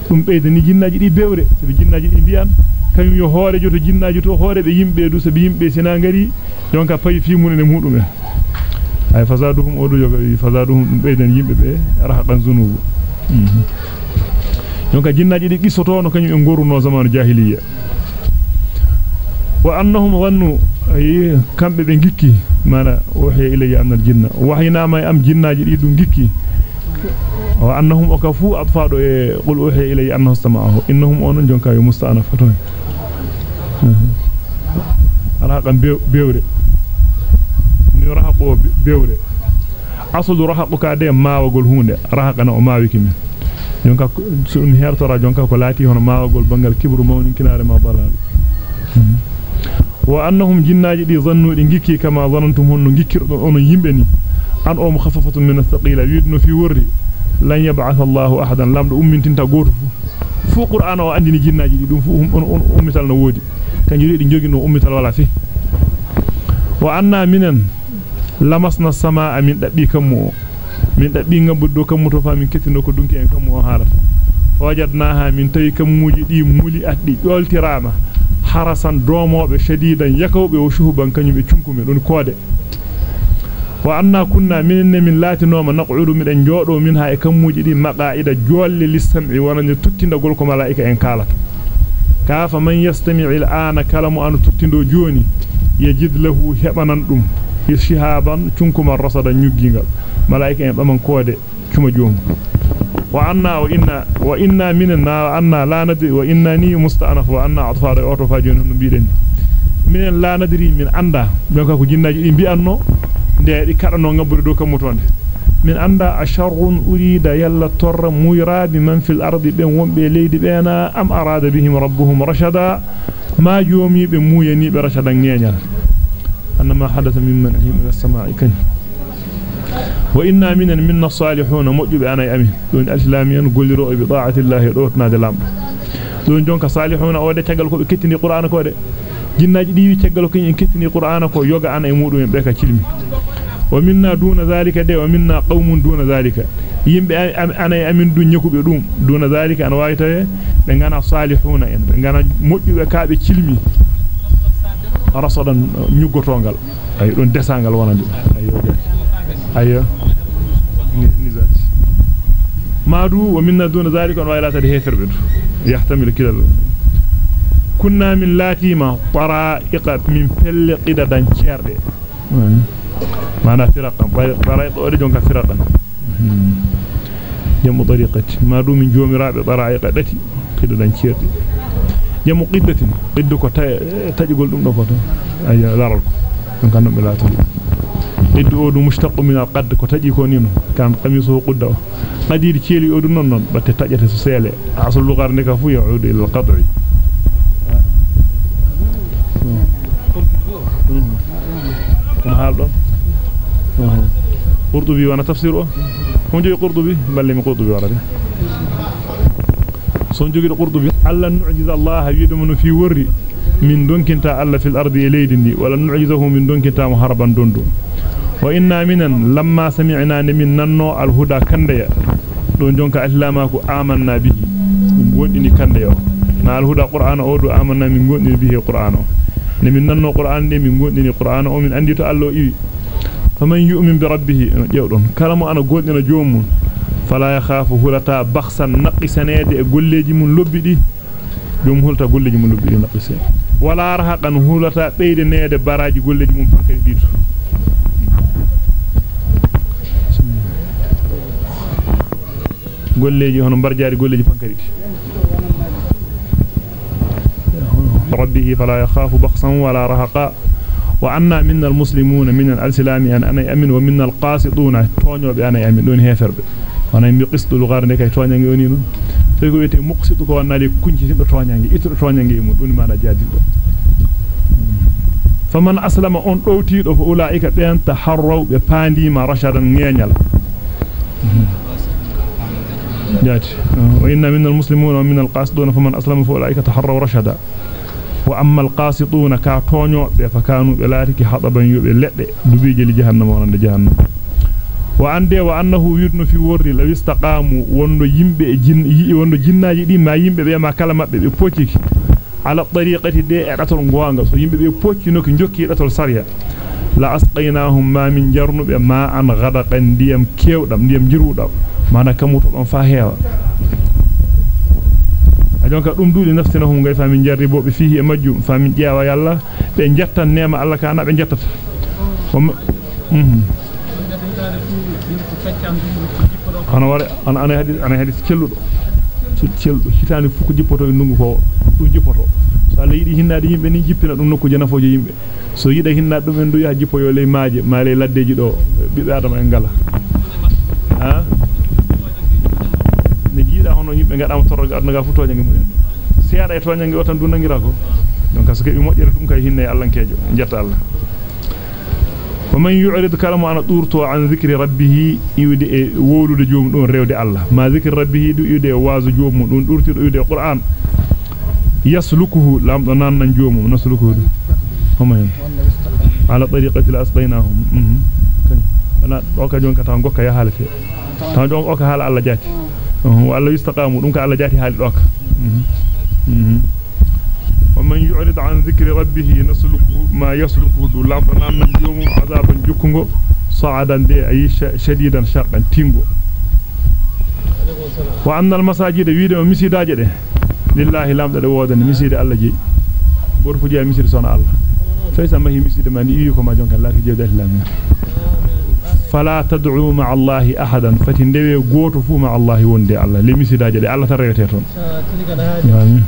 dum beydani jinnaaji di bewre sabi jinnaaji di biyan kanyum yo hoorejo to jinnaaji to hoore be yimbe du sabi yimbe sina ngari jonka pay fi munene mudum en ay fazaduhum odu yoga fazaduhum dum beydan yimbe be rahaqan zunubu jonka jinnaaji di qisoto no kanyum en goruno zamanu jahiliya wa annahum dhannu ay kambe be gikki mana wahiya ilayya annal jinna wahina may am jinnaaji di dum gikki akafu atfado e qul uhiya ilayya annahu sama'ahu innahum onon jonka yo musta'anafatun rahaqan bewre ni rahaqo bewre aslu rahaquka de maawagol hunde rahaqana o maawiki min jonka so dum hertora jonka ko laati hono maawagol bangal kibru mawnin kinaare ma balal wa annahum jinnaaji di zannuudi ngikki kama zanantum honno gikkirdo onon yimbe ni an o mukhaffafatun min athqila yidno fi wurri lan yab'ath Allahu ahadan lamdo ummintinta goto fu qur'ana o andini jinnaaji di dum fu on ummital no wodi kanjuri di jogino ummital wala fi wa anna minan lamasna samaa min dabbi kammu min dabbi ngambuddo kammu to fa min kettino ko dunki en kammu o halata wajadnaha min tawi kammuji di muli addi joltirama harasan domobe shadidan yakawbe o shuhuban kanyum be cunkumi don koode wa anna kunna minne min latinoma naq'udu midan jodo minha e kammuji di maqaida jolle lissam'i wonande tuttindagol ko malaika en kalata kafa man yastami'u al'ana kalamu an tuttindo joni yajid lahu hebanan dum shihaban cunkuma rasada nyuggingal malaika en baman koode cuma joomu wa anna wa inna wa inna minna anna la nadri wa inna ni musta'anaf wa anna atfara auto fa joni no biiden minen la nadri min anda donc ko jinnaaji di bi'anno nde di kadano ngabbude do kam mutonde min anda asharrun urida yalla torra muyrabi man fil ardi ben wombe leydi bena am arada bihim rabbuhum rashada ma jomi be muyani be rashada ngenyal annama hadatha mimman ahim ila samaa'i kan wa inna minan minna salihun mujib ana amin don alislamiyan golliro bi ta'ati allah do tnaade lamdo don jonka salihun o de tagal ko be kettini qur'ana ko de jinnaaji diwi tagal ko en kettini qur'ana ko yoga ana e mudum be ka cilmi ومننا دون ذلك ده ومننا قوم دون ذلك. يمبي أنا امين دون نيكوبي دون دون ذلك أنا وايتاي بنغانا صالحون ان بنغانا موجوبه كابي تشيلمي رصدا نيغوتونغال أي دون ديسانغال وناندي ايو ايو نيزات ما دو ومننا دون ذلك أنا وايلا تدي هيثر بيد يحتمل كده. كنا من لاتيما طرائق من فل قددان شرده معنى فرقا طريق أريدون كفرقا جمع طريقة ما دو من جوم رابع طرائق التي كده دانشير jamu qiddatin qiddu ko tajigol dum do ko to ay laral ko don kan be lato qiddu o du mushtaqu min al-qadd ko taji ko nino kan qamisu qudda o qadir cieli o du non non قرطبي وأنا تفسيره. هون جي قرطبي بل من قرطبي عربي. سون جي قرطبي. ألا نعجز الله يدمن في وري. من دونك انت الله في الأرض اليدني ولا نعجزه من دونك انت مهربا دوند وإنا منا لما سمعنا من ننو الهدى كنديا. دون جونك اسلامك امننا به. غوديني كنديا. ما الهدى قرآن أو دو امننا من غوديني به قرانه من ننو قرآن دي من غوديني قرانه أو من انديتو الله faman yu'min bi rabbih jewdon kala mo ana gondina joomum fala yakhafu hulata bakhsan naqisanede e golleji mun lobbidi dum hulta golleji mun lobbidi naqise wala rahaqan hulata beyde neede baraji golleji mun pankari dito golleji hono barjaari golleji pankari ربه فلا يخاف بخسا ولا رهقا وأن من المسلمون من الأسلام أن يعني أنا أمن ومن القاسطون تونيو بأنا أمن دون هيفر وأنا يمقصد لغار نكاي تونيو يونينو فيكو يتي مقصد كوانا لي كنش سيب تونيو إتر تونيو يمو دون ما نجاد دو. فمن أسلم أن أوتيد أو أولئك بأن تحروا بباندي ما رشدا نيانيال جاتي. وإن من المسلمون ومن القاسطون فمن أسلم فأولئك تحروا رشدا. Wa amma alqasituna ka toño be fa kanu be latiki hadaban yobe ledde dubije li jahannama wonande jahannama wa ande wa annahu yudnu fi worri law istaqamu wondo yimbe e jin wondo jinnaaji di ma yimbe be ma kala mabbe be pocciki ala tariqati de e datol ngoanga so yimbe be poccino ko jokki datol sariya la asqaynahum ma min jarnube ma an ghadaqan diyam kewdam diyam jiruudam mana kamuto don fa heewa ajonka dum duuli nafsinahum ngay fa min jarribo be fihi e majjum fa min jeewa yalla be jettan neema alla kana be jettata mhm ana wara ana ana hadis ana hadis celludo celludo hitande fu ko jippoto e ndungu ko dum jippoto so Allah yidi hinnaade yimbe ni jippina dum nokku janafooje yimbe so yida hinnaade dum en du ya jippoyo ley maaje ma ley laddeji do bibbe adama en gala ha ngadama torroga aduna ga fu toñange mumen seeda e toñange o tan du nangira ko donc so ke bi mojjere dum kay hinne allankejo jetta Allah ومن يعرض كلامه عن دورتو عن ذكر ربه يودي وولود جوم دون رewde الله ما ذكر ربه دو يودي واز جوم دون دورتي دو يودي قران يسلكه لام دو نان جوم نسلكه هم هن على طريقه الاسقيناهم أنا دوka jon kata gokka ya halate ta jon oka hala Allah jati walla yustaqamu dum ka Allah jati hali doka ومن يعرض عن ذكر ربه نسلكه ما يسلكه لامنا من يوم عذابا جكنغو صعدا دي أي شديدا شرقا تينغو. وأن المساجد ويدو مسيداجه دي. لله لامده وودن مسيد الله جي. gorfu je misir sona Allah faysa mahi misir man yi ko ma jonka lati jewde islam fala tad'u ma'a Allah ahadan fatindewe goto fu ma'a Allah wonde Allah le misidaje de Allah tan rewete ton amin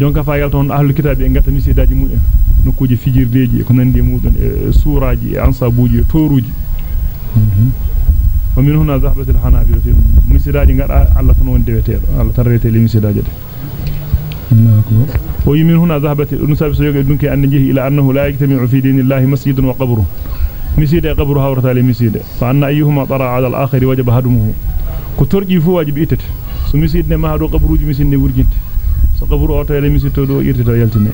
jonka fayal ton ahlul kitabi en gata misidaji mudem nokkuji fijirdeji ko nandi mudon e suraji e ansabuji toruji wa min huna zahabat al hanabila fi misidaji ngada Allah tan wonde wetedo Allah tan rewete le misidaji de ومن هنا ذهبت النساب سيقول دونك أن نجيه إلى أنه لا يجتمع في دين الله مسجد وقبره. مسجد قبره ورتالي مسجد فأن أيهما طرى على الآخر وجب هدمه. كترجي فواج بيتت سمسجد ما هدو قبره جمسجد ورجنت سقبره ورتالي مسجد ورجنت ويلتني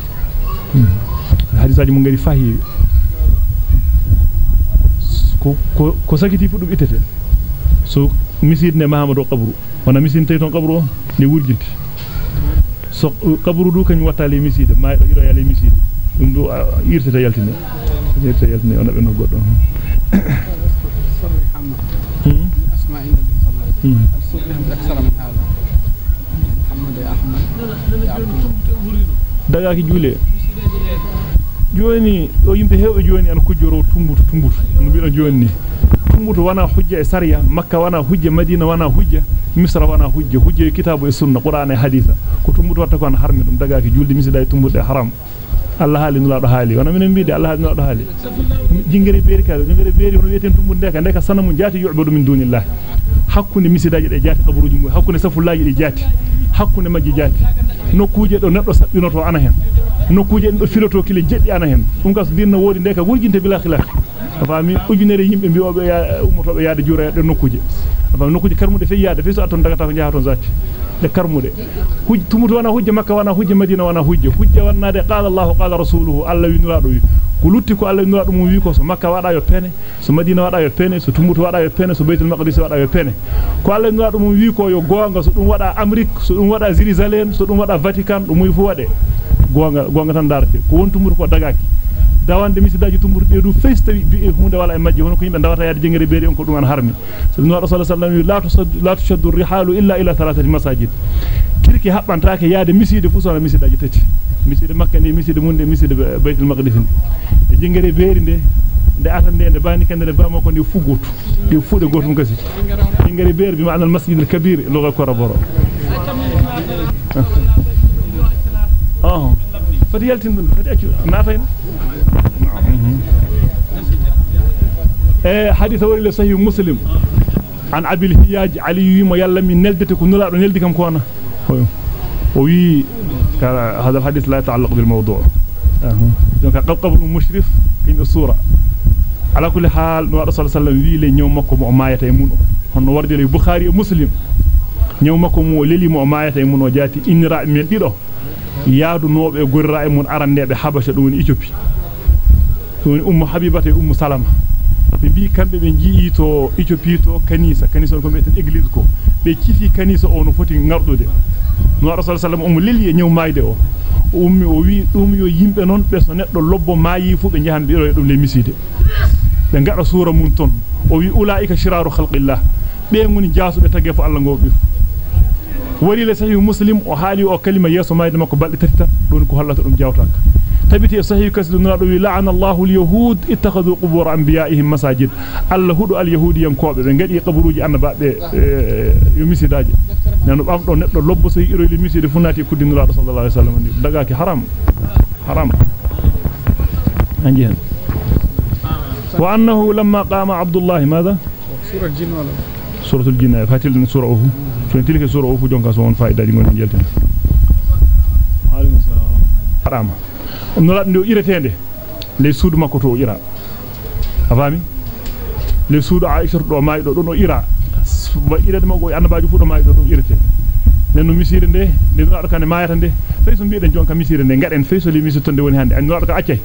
الحديث هذا من غير فهي. كساكتي فدو بيتت سمسجد ما هدو قبره. وأنا مسجد تيتون قبره ورجنت so qabru du kany watale miside ma do iro yale miside dum do irti to yaltine irti yaltine ona be no goddo daga ki jule joni o yimbe hewbe joni an kujjoro tumbutu tumbutu no bido joni e sariya makka wana hujja madina wana hujja misra wana hujja hujja kitabu e sunna qur'an e haditha ko tumbuto watta ko an harmi dum dagaaki julde misida e tumbude haram Allah haali nulaado haali wana minen biide Allah haali nulaado haali jingere beeri ka jingere beeri hono wieten tumbude ka ndeka sanamu jaati yu'badu min dunillah hakkunde misidaaji de jaati kaburuji mum hakkunde safullaaji de jaati hakkunde majji jaati nokkuje do neddo sabbinoto ana hen nokkuje do filoto kile jeddi ana hen dum gas dinna wodi ndeka wurjinte bila khilaf fami ujunere yimbe bi'obe ya ummotobe yaade jura de nokkuje fami nokkuje karmude fe yaade fe so aton daga ta ko jahaton zati de karmude hujj tumuto wana hujja makka wana hujja madina wana hujja hujja wannade qala allah qala rasuluhu allah winulado ko lutti ko allah winulado mum wi ko so makka wada yo pene so madina wada yo pene so tumuto wada yo pene so baitul maqdis wada yo pene ko allah winulado mum wi ko yo gonga so dum wada amrik so dum wada jerusalem so dum wada vatican dum wi fu wade gonga gonga tan darate ko won tumuto ko dagaki dawande misidaaji tumbur deedu fes tawi bi hunde wala e majji hono ko yimbe dawata yaade jengere beeri on ko dum an harmi sallallahu alaihi wasallam la tusaddu illa ila thalathati masajid kirki habbantaake yaade miside fu sona misidaaji tati miside makka ne miside munde miside baytul maqdis de jengere beeri de de atande de bani kende de bamo ko ndi fugotu di fude gotum kasi jengere beeri bi ma'al masjid al kabir lugha ko raboro ah fadi yaltin dum fadi accu natay حديث ورد صحيح مسلم عن عبد الهياج علي ما يلم نلدتك نلا نلدكم كونا وي هذا الحديث لا يتعلق بالموضوع دونك قبل قبل المشرف في الصورة على كل حال نور صلى الله عليه وسلم لي نيوم مكو ما يتاي مون هون ورد البخاري ومسلم نيوم مكو مو مو ما يتاي مون جاتي ان را من ديدو يادو نوبه غورا مون ارانيبه حبشه دون ايثيوبيا woni ummu habibata e ummu salama be bi kambe be jii to ethiopie to kanisa kanisa ko meten église ko be kifi kanisa o no foti ngardude no rasul sallam ummu leli e nyaw maayde o ummi o wi dum yo yimbe non be so neddo lobbo maayi fu be jahan biro e dum le miside be ngada sura mun ton o wi ulaika shiraru khalqillah be ngoni jaasube tagge fo Allah ngobi wari le sahih muslim o haali o kalima yeso mayde makko balde tati tan don ko hollata dum jawtaka تبتي صحيح كسد نادوي لعن الله اليهود اتخذوا قبور أنبيائهم مساجد. الله هدو اليهود ينكوب بنغدي قبروجي انبا بي آه، يمسيداج نانو بام دو نيدو لوبو سي ايرو لي مسيد فناتي كودي نرا صلى الله عليه وسلم. دغاكي حرام. حرام. انجين وأنه لما قام عبد الله ماذا؟ سورة الجن سورة الجن. فاتل سورة اوف شنو تلك سورة اوف جونكا سون فايدا دي غون نجلتن وعليكم السلام. نولا ندو إيرتende le suudu makko to ira afami le suudu aisha do mayi do do ira ba irade makko annabaaju fu do mayi do do irete nen no misire nde de no arkane mayata nde fay so biiden jonka misire nde ngaden fay so li misire tonde woni hande an no arka accay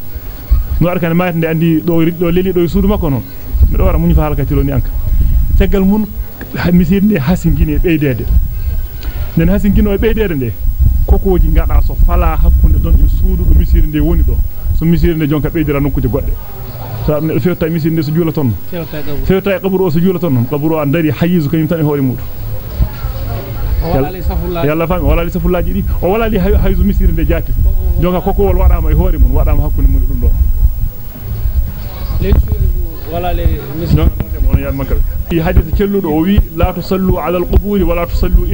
no arkane mayata nde andi do do leli do suudu makko non mi do wara muñu fa halaka tiloni anka tegal mun misir ne hasingine beydede nen hasingino e beydede de kokoji ngada so fala hakkunde don e suudu do misir de woni do so misir de jonka beydira nokkuje godde sa ne fewta misir de so juula ton fewta e qaburu o so juula ton qaburu an dari hayizu kanyum tan e hoore mudu yalla fami wala li safullaji di o wala li hayizu misir de jati jonka kokowol wadama e hoore mun wadama hakkunde mun dum do wala le misir في حديث كلودو وي لا تصلوا على القبور ولا تصلوا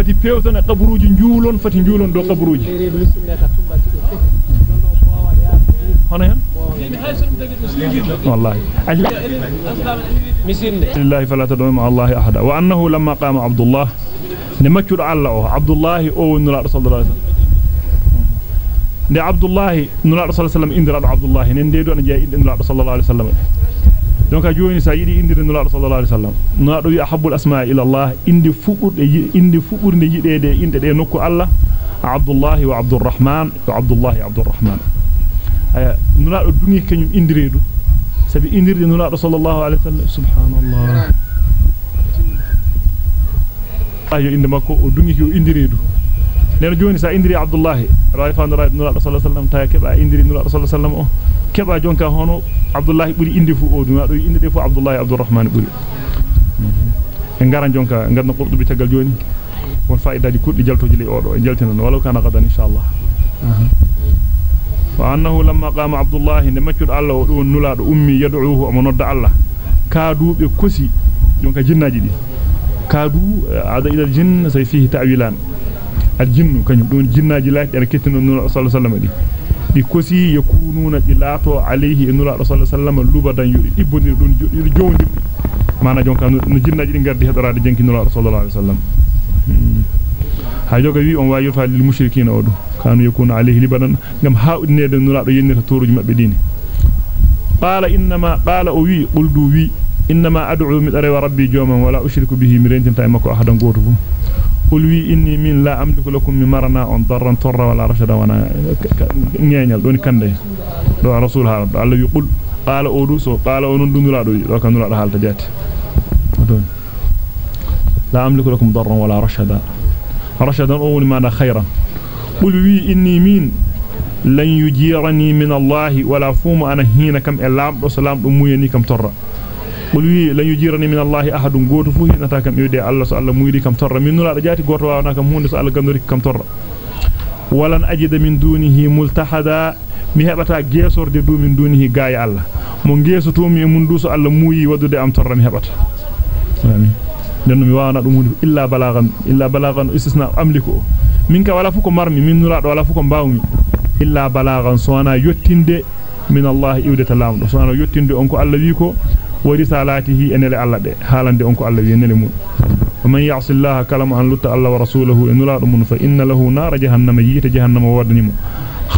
إليها فتي بيوتنا قبروجي نجولون فتي نجولون دو قبروجي هنا والله لله فلا تدعوا مع الله أحدا وأنه لما قام عبد الله نمكر الله عبد الله أو نرى رسول الله ne abdullahi nura rasul sallam indira abdullahi nen de do na jey indira sallallahu alaihi wasallam. Donc a joni sa yidi indire nura sallallahu alaihi wasallam no do wi ahabbul asma ila allah indi fuburde indi fuburde yidede inde de nokku allah abdullahi wa abdurrahman wa abdullahi abdurrahman aya nura do dungi kanyum indiredu sabi indirde nura sallallahu alaihi wasallam subhanallah ayo inde makko o dungi ko indiredu nen joni sa indiri abdullahi raifan raib nura sallallahu alaihi wasallam ta keba indiri nura sallallahu alaihi wasallam o keba jonka hono abdullahi buri indi fu o dum do indi de fu abdullahi abdurrahman buri en garan jonka ngadna qurdubi tagal joni won fa'idaji kuddi jaltoji li odo en jaltinon wala kana gadan inshallah wa annahu lamma qama abdullah namakkud allah o don nulado ummi yad'uhu amonodda allah ka duube kosi jonka jinnaji di كادو عاد إلى الجن سي فيه تأويلان الجن كان دون جناجي لا أنا كتن النور صلى الله عليه وسلم دي di lato alayhi nura rasul sallallahu lubadan yudi ibondir don jowndir mana jonka no jinnaji di gardi hedorade jenki nura sallallahu alaihi wasallam ha joga wi on wayi fa lil mushrikeen odu kanu yakuna alayhi libadan ngam haudnede nura do yennita toruji mabbe dini qala inma qala o wi quldu wi inma ad'u min rabbi jawman wala ushriku bihi mirentinta mako ahadan goto fu قل وي إني من لا أملك لكم من مرنا أن ضرا طرا ولا رشدا وأنا نيانيال. دوني كاندي دو رسول الله يقول قال أودوس قال أونون دونلا دو. دو كان لا حالتا جاتي لا أملك لكم ضرا ولا رشدا. رشدا أول ما خيرا؟ قل وي إني من لن يجيرني من الله ولا فوم أنا هنا كم دو سلام دو مويني كم طرا وي لن يجيرني من الله احد غوتو فو هنا كم يودي الله سو الله مuydi kam torra min nula jati goto wawana kam hunde so Allah gandori kam torra walan ajida min dunihi multahada mi hebata gesorde du min dunihi gaay Allah mo gesoto mi mun du so Allah muyi wadude am torra mi hebata amin den mi wawana dum hunde illa balagan illa balagan istisna amliku minka wala fuko marmi min nula do wala fuko bawmi illa balagan sona yottinde min Allah iwdata lamdo sona yottinde on ko Allah wi ko ورسالاته ان الله on ko Allah wi enele mun man ya'si Allah kalama an lutta Allah wa rasulahu en la dum fa inna lahu nar jahannama yita jahannama wadnimo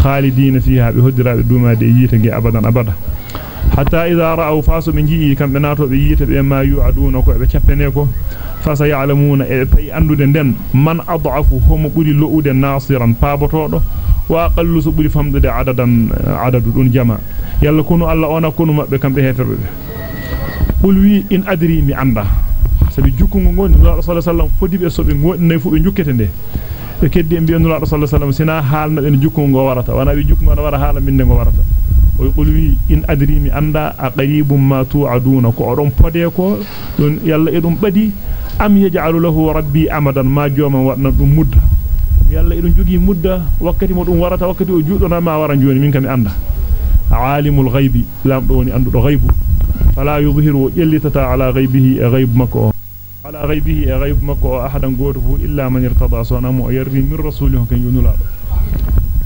khalidina fiha bi hudra duma de yita ge abadan abada hatta idha ra'aw fasu min ji'i kambe nato be yita be ma yu'aduna ko be ciappene ko fasa ya'lamuna e pay andude den man ad'afu homo buri lo'ude nasiran pabotodo wa aqallu su buri famdude adadan adadu dun jama yalla kunu Allah ona kunu mabbe kambe qul wi in adri mi anda sabi jukkungo ngoni nula sallallahu alaihi wasallam fodibe so be ngoni fu be jukkete de be keddi en bi nula sallallahu alaihi wasallam sina halna ben jukkungo warata wana bi jukkungo wara hala minde go warata o qul wi in adri mi anda aqribum ma tu'aduna ko odon pode ko don yalla edum badi am yaj'alu lahu rabbi amadan ma joma wadna dum mudda yalla edum jogi mudda wakkati mo dum warata wakkati o juudona ma wara joni min kam anda alimul ghaibi lam do woni andudo ghaibu فلا يظهر جلتتا على غيبه غيب مكو. على غيبه غيب مكو. أحدا قوته إلا من ارتضى. صنم يرضي من رسوله كان ينولا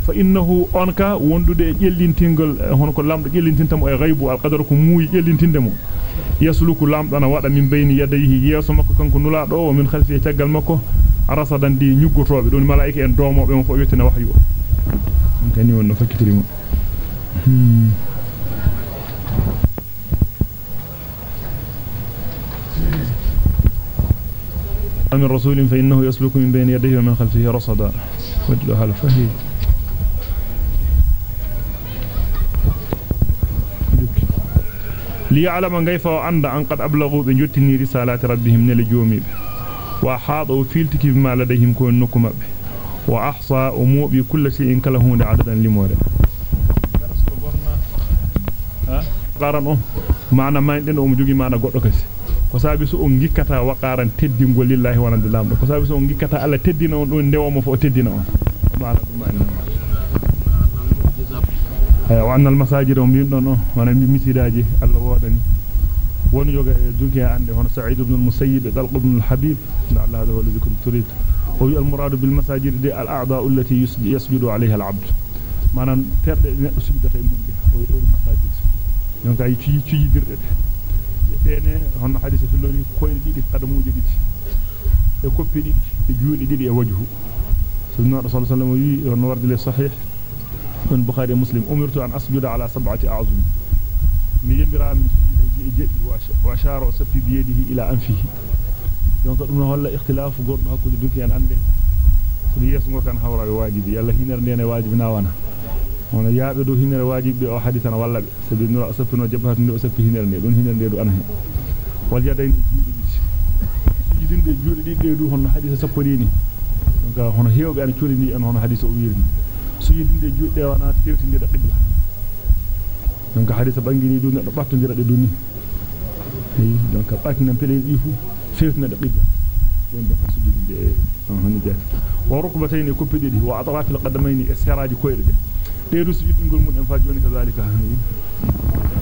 فإنه أنك وندد جلنتينغل هنكو لامد جلنتينتم أي غيب القدر كموي جلنتيندمو يسلك لامد. أنا وعد من بين يديه. يسو مكو كان كنولا دو. ومن خلفه تقل مكو. رصدا دي نيغوتوبه دون ملائكة en doomo be mo fo yettina wahyu kan ni wonno fakitiri mo من رسول فإنه يسلك من بين يديه ومن خلفه رصدا. وجلها الفهي ليعلم كيف وعند أن قد أبلغوا بجتني رسالات ربهم نلجومي وحاضوا فيلتك بما لديهم كون نكم وأحصى أمو بكل شيء كلهون عددا لمورد قارن معنى ما عندنا أم جوجي معنى قد أكسي ko sabi so on gikkata waqaran teddingo lillahi walande lamdo ko sabi so on gikkata alla teddina on don dewomo fo teddina on maana dum anna wa annal masajid um min don wana misidaji alla wodani won yoga e dunki ande hono sa'id ibn al-musayyib dalq ibn al-habib la alla hada alladhi kuntu turid wa al-murad bil masajid di al-a'dha allati yasjudu 'alayha al-'abd manan terde sujudata e mundi o yi masajid donc ay ci ci dirde bene hono hadise filloni koyde didi qadamuji didi e koppi didi e juudi didi e wajhu sunna rasul sallallahu alaihi wasallam wi wardi le sahih من بخاري مسلم أمرت أن أسجد على سبعة أعظم من يمبرا من جدي وأشار سفي بيده إلى أنفه donc dum no holla ikhtilafu goddo hakkude dunki en ande so yeso ngo kan hawra wajibi yalla hinar ndene wajibi na wana hono yaabe do hinere wajibi o hadithan walla be sabi no sapino jabhat ndo sappi hinere ne don hinere de do anhe wal yadayni juudi didi jidinde juudi didi do hono hadisa sapporini donc hono hewbe an culini en hono hadisa o wirini sujudinde juudde wana tewtindira qibla donc hadisa bangini do neddo battondira de duni yi donc battinan pele di fu fewtina de qibla don donc sujudinde hono jeet wa rukbatayni kuppidi wa atrafil qadamayni siraji koyde de do sujudingol mun en fa joni kazalika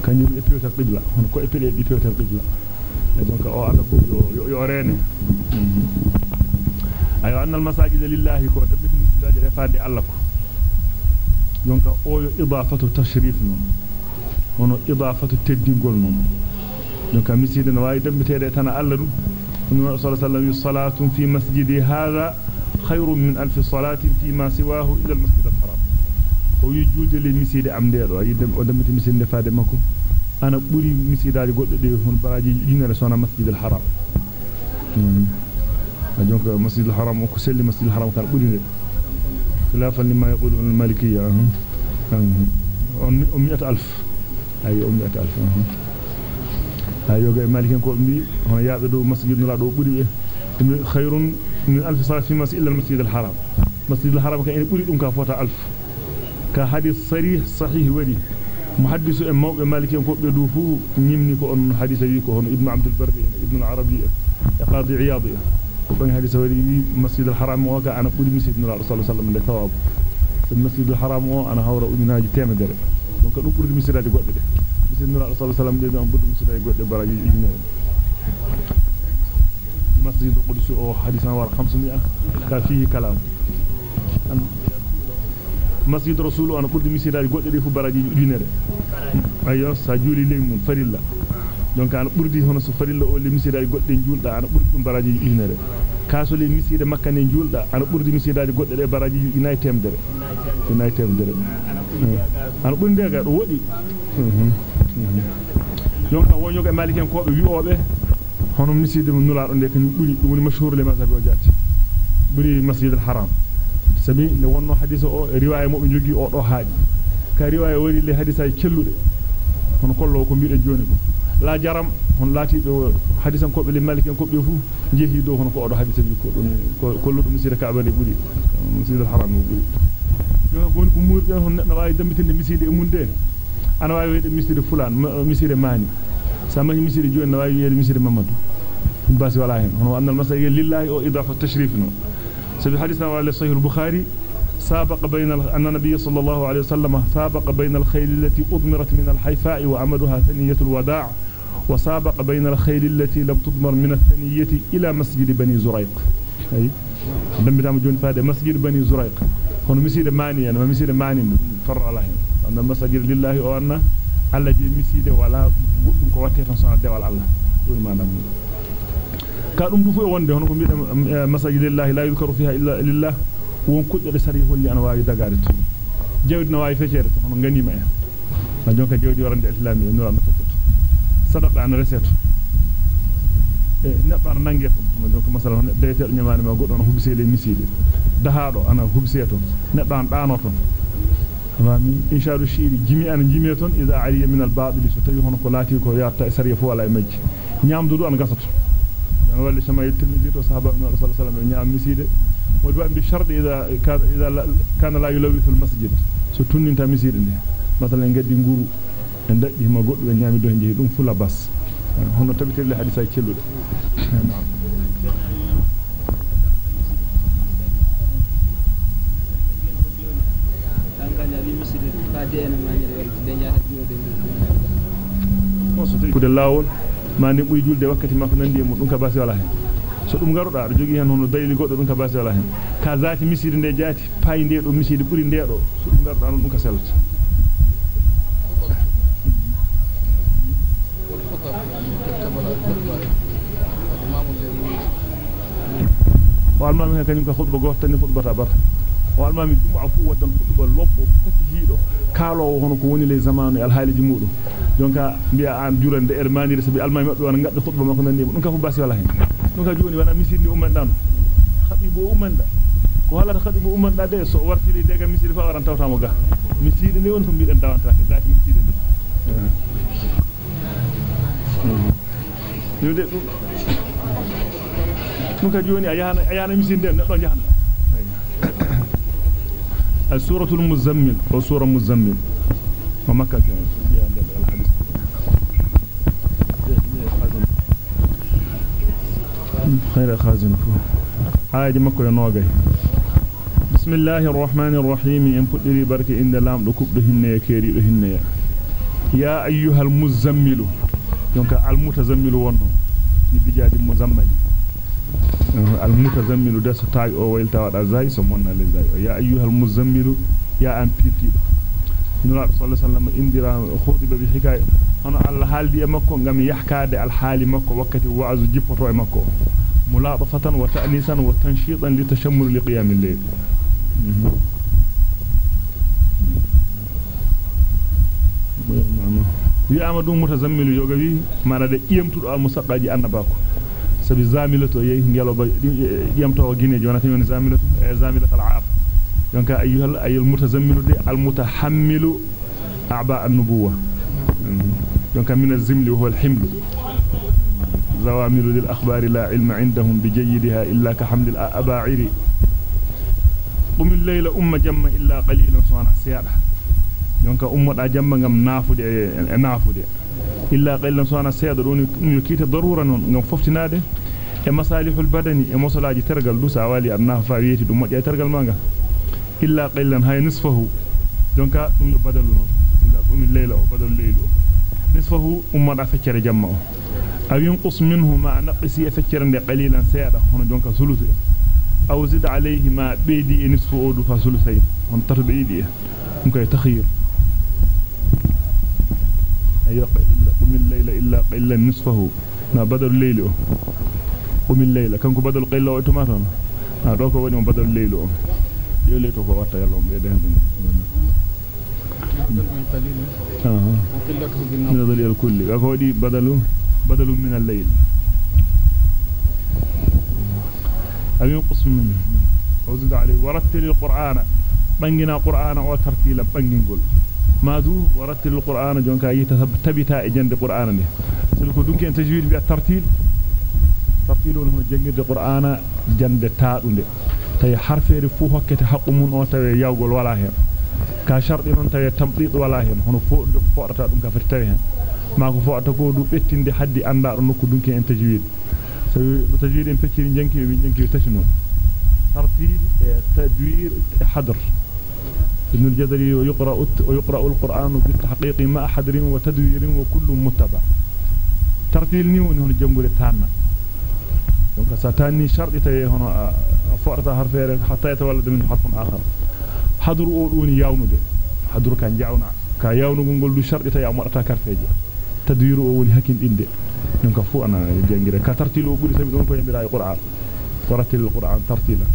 kanjum e pewta qibla hono ko e pele di pewta qibla donc o adabu yo yo rene ayo annal masajid lillahi ko dabbiti misidaji e faade Allah ko donc o yo idafatu tashrif non hono idafatu teddingol non donc miside no wawi dabbitede tan Allah dum النبي صلى الله عليه وسلم صلاة في مسجدي هذا خير من ألف صلاة فيما سواه إلى المسجد الحرام ويجود لي مسجد أمدير ويدم ودمت مسجد نفاد مكو أنا بري مسجد على قد دي هون براجي جينا رسونا مسجد الحرام أجونك مسجد الحرام وكسل مسجد الحرام كان بري خلافا لما يقول المالكية أمئة ألف أي أمئة ألف ayoga maliken ko mbi hono yaabe do masjid nula do buri be khairun min alf salat fi masjid al masjid al haram. Masjid al haram ka en buri dum ka fota alf. كحديث صريح صحيح ولي محدث الموقع مالكي قد دوفو نمني كون حديث يكو هون ابن عبد البر ابن العربي قاضي عياض كون حديث ولي مسجد الحرام وكا أنا قد مسجد النبي صلى الله عليه وسلم لثواب المسجد الحرام أنا هورا اوناجي تيمدر دونك دو قد مسجد ادي غودي مسجد النبي صلى الله عليه وسلم دي دون قد مسجد ادي غودي براجي مسجد القدس أو حديثا وار 500 كان فيه كلام masjid rasul ana buddu misida godde de fu baraji ujunere ayo sa juli ley mun farilla donc ana burdi hono so farilla o le misida godde julda ana burdi baraji ujunere kaso le misida makkane julda ana burdi misida godde de baraji unay temdere unay temdere ana burdi ga do wodi donc wonyoga maliken ko be wi'obe hono miside mun nula do de kan buri dum woni mashhur le mazhabi o jatti buri masjid al haram sabi ne wonno hadisa o riwaya mo be jogi o do haaji ka riwaya woni le hadisa cellude hono kollo ko biide joni ko la jaram hon laati do hadisan ko be le maliken ko be fu jehi do hono ko o do hadisa bi ko dum kollo dum miside ka bari buri masjid al haram buri yo gon ko murbe hon neddo wawi dambitinde miside e munde ana wawi wede miside fulan miside mani sama miside joni na wawi wede miside mamadou basi wala hen hono annal masajid lillahi o idafa tashrif sabi hadithna wala sahih al-bukhari سابق بين أن النبي صلى الله عليه وسلم سابق بين الخيل التي أضمرت من الحيفاء وعمدها ثنية الوداع وسابق بين الخيل التي لم تضمر من الثنية إلى مسجد بني زريق. أي دم دام جون فاد مسجد بني زريق. هون مسجد ماني أنا مسجد ماني فر الله. أن المسجد لله وأن الله جي مسجد ولا tan sona dewal Allah dum manam كادوم دوفو وندي هونو ميدا مساجد الله لا يذكر فيها الا لله وون كودو دي سري هولي أنا واي دغارتو جيود نا واي فيتيرتو هونو غاني ما ما جونكا جيود يوران دي اسلامي نورا مساجدتو صدق عن رسيتو نبار نانغيتو هونو جونكا مثلا ديتير نيماني ما غودون حبسي لي ميسيدي دهادو أنا حبسيتو نبان دانوتو وامي ان شاء الله شيري جيمي أنا جيميتون اذا علي من الباب لستيهونو كلاتي كو ياتا سري فو ولا يمج نيامدو دو ان ولا شما يتلمذي وصحابه من رسول الله صلى الله عليه وسلم يعني نعم مسجد والبأم بالشرط إذا كان إذا كان لا يلوث المسجد. ستون إنت مسجد إنه مثلا قد ينقروا عند ده ما قلت ونعم دون جهدون فلا بس يعني هنا تبت إلا حديثة يتلو نعم. Kuten lauun. Ma ni buy julde wakkati makko nandi mu dum ka basi wala hen so dum garuda do jogi hen hono dayli goddo dum ka basi wala hen ka zati misiri nde jati pay nde do misiri buri nde do so dum garuda non dum ka selta walma min kanyum ka khutba goto tan khutba ta barta walma min dum afu wadan khutba lobbo fati hido kaalowo hono ko woni le zamanu al haliji mudum jonka biya an jurande er manire sabi almami mabbe wana gadda khutba makko nandi dum ka fu basi wala hen dum ka joni wana misirni umman dan khatibu ummanda ko halata khatibu ummanda de so wartili dega misiri fa waran tawta mo ga misiri ne won ko biiden dawantake zati misiri ne yude dum dum ka joni ayana ayana misiri den neddo jahanda السورة المزمل أو سورة مزمل ومكة كمان خير خازن آية مكة ينوغي بسم الله الرحمن الرحيم. إن فدري برك إن لام دكوب دهن يكيري دهن يا. أيها المزمل. يونك المتزمل ونو. في بجاد مزمل. المتزمل ده ستاي أو ويلتا ودا زاي سمونا لزاي يا أيها المزمل يا أم بيتي. نور صلى الله عليه وسلم إندرا خودي بحكايه hono Allah haldi e makko ngam yahkaade al hali makko wakkati waazu jippoto e makko mulaqafatan wa ta'nisan wa tanshitan li tashammul li qiyam al-layl wi amadu mutazammilu yoga wi mana de iyamtudo al musaqqaji annabako sabi zamilato yehi ngelo ba iyamtawo gine jonata yon zamilato e zamilato al-aar donc ayyuhal ayyul mutazammilu de al mutahammilu a'ba an-nubuwah دونك من الزمل وهو الحمل. زوامل للأخبار لا علم عندهم بجيدها إلا كحمل الأباعير قم الليل أم جمع إلا قليلا صانع سيارة دونك أم جمع نافد نافد. إلا قليلا صانع سيارة دون يكيت ضرورا دونك ففتنا ده مصالح البدن. مصالح ترغل دوسا والي أرناه فعيات دون مجأة ترغل مانغا. إلا قليلا هاي نصفه. دونك أم بدلنا. إلا قم الليل وبدل الليل وبدل الليل. نصفه أم رافتر جمع أو ينقص منه ما نقص أن قليلا سيارة هنا جونك ثلثي أو زد عليه ما بيدي نصف أودو فثلثين هنا ترد إيدي ممكن يتخير أي قم الليل إلا قل نصفه ما بدل الليل قم الليل كانك بدل قل الله وإتمارنا أدوك وإنهم بدل الليل يوليتوك وقت يلهم بيدهم بيدهم من بدل الكل كاكو دي بدل بدل من الليل. أم ينقص منه؟ وزد عليه ورتل القرآن. بنجنا قرآن وترتيلا بنجنقل. ماذو ورتل القرآن جونكا يتثبتا جند القرآن دي سلكو دونكي ان تجويد بي الترتيل ترتيل هو جنگirde القرآن جند تادunde tay harfeere fu hokkete haqqu mun o tawe yawgol wala hen كشرط إذا أنت تمطيط ولا هم هنا فوق فوق تقدم كفرتين ما هو فوق تقول بيتين دي حد أنداء نكون دونك أنت جيد سو تجيد إن بتشين جنكي وبين جنكي وتشنو ترتيب تدوير حضر ابن الجدر يقرأ ويقرأ القرآن بالتحقيق ما حضر وتدوير وكل متبع ترتيل نيون هنا جنبور التامة دونك ساتاني شرط إذا هنا فوق حتى يتولد من حرف آخر حدر أو دوني ياونده حدر كان جاونا كا ياونغol ngol du shardi tay amata karfeje tadwiru o woni hakim inde donc fu ana jangire ka tartilu o buri sabi don ko yandira e qur'an waratil qur'an tartila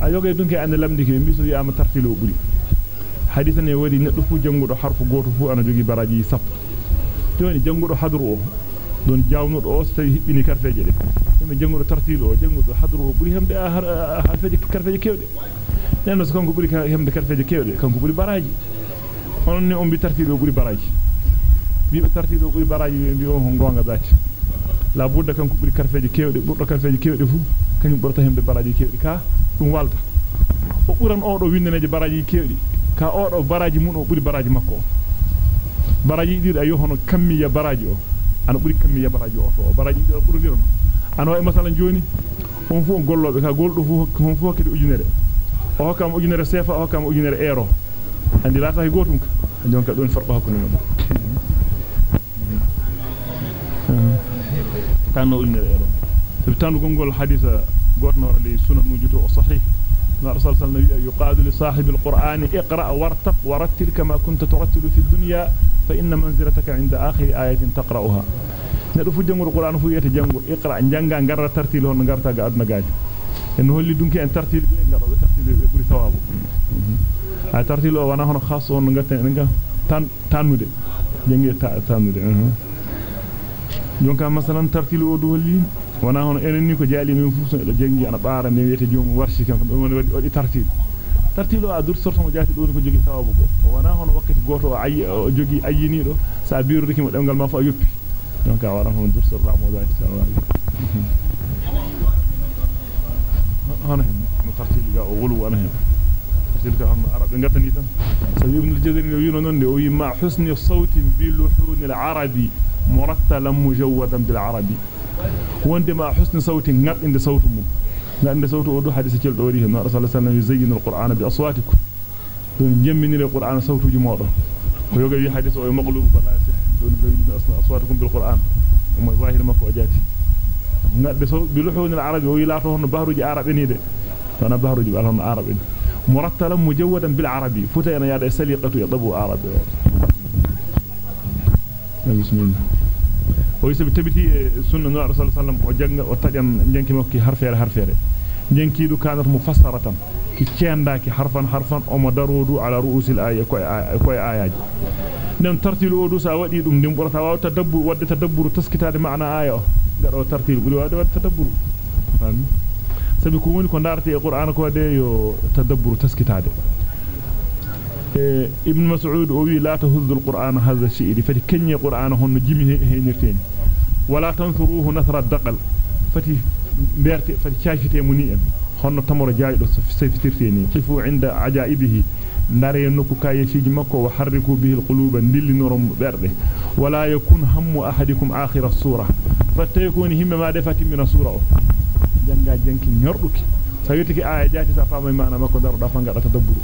ayoge dunke ande lamdi ke mbiso wi ama tartilu o buri haditha ne wadi neddo fu jangudo harfu goto fu ana jogi baraji sappo joni jangudo hadru o don jawnudo o so tawi hibbini karfeje de be jangudo tartilo o jangudo hadru o buri hemde harfeje karfeje kewde nenno kanko buri hemde karfeje kewde kanko buri baraji onon ne on bi tartilo buri baraji bibe tartilo buri baraji bi on gonga zati la budda kanko buri karfeje kewde burdo karfeje kewde fu kanyum burta hemde baraji kewde ka dum walta o buran o do windaneje baraji kewdi ka odo baraji mun o buri baraji makko baraji dir ayo hono kammiya baraji o ana buri kammiya baraji o to baraji dir buri dirno ana e masalan joni on fu on gollobe ka goldo fu on fu kede ujunere o hokkam ujunere sefa o hokkam ujunere euro andi lata hay gotum ka donc don farqo hakkunde mon tanno ujunere euro sabi tanu gongol hadisa gotno li sunanuji to o sahih رسول صلى الله عليه وسلم يقال لصاحب القرآن اقرأ وارتق ورتل كما كنت ترتل في الدنيا فإن منزلتك عند آخر آية تقرأها. ندفو جنغور القرآن فو يتي جنغور اقرأ جنغا نغر ترتيل هون نغرتا أدنى غاج إن هو اللي دونك أن ترتيل نغر ترتيل بوري ثوابه هاي ترتيل وأنا هون خاص هون نغرتا نغا تان تانودي جنغي تانودي jonka masalan tartilu o do holli wana hono enen ni ko jaali min fu so do jangi ana baara ne wiyete joomu warsi kan do woni wadi tartil tartilu a dur sorto mo jaati do ko jogi tawabu ko wana hono wakkati goto o ayi o jogi ayini do sa biiru riki mo demgal ma fa yoppi donc a wara hono dur sorto mo jaati tawabu hen tartilu ka hono arab ngatani tan sabi ibn al-jazari no yino non de o yima husni sawti bi luhun al-arabi مرتلا مجودا بالعربي وندما حسن صوت غبinde صوت مو غبinde صوت أو دو حديث تيل دوري هم رسول الله صلى الله عليه وسلم يزين القران باصواتكم دون جمني القران صوتوجي مودو ko yoga wi hadith o maqlub ko la dun zayyinu aswatukum bil qur'an um بلحون العرب وهي لا تهون بهرج عرب إني ده. فأنا بهرج بلحون عرب مرتلا مجودا بالعربي. فتى أنا يعني سليقة يضبو عربي. بسم الله. ويسب تبتي آه، سنة نوع رسول صلى الله عليه وسلم وجنك وتجن جنك مكي حرفي على حرفي جنك دو كانت مفسرة. كتشان داكي حرفا حرفا وما درودو على رؤوس الآية كوي آياج نم ترتيل أودوس أودي دم دم برتاوات تدبر ودي آية. Gado tartilu buli wadde wadde tadabbur fami sabi ko woni ko darti e qur'an ko de yo tadabbur taskitade ibn mas'ud o wi la tahuzzu al-qur'ana hadha shi'ri fati kenye qur'ana honno jimi heenirteni wala tansuruhu nasra ad-daqal fati berte fati ciafite muni en honno tamoro jaayido safitirteni qifu inda ajaibihi ndare nokku kayefiji makko wa harriku bihi al-quluba ndillinorom berde wala yakun hammu ahadikum akhir as-surah fatakuni himma ma defati min as-surah o janga janki nyorduki sa yotiki aya jaati sa fama mana makko daro da fa ngada tadabburu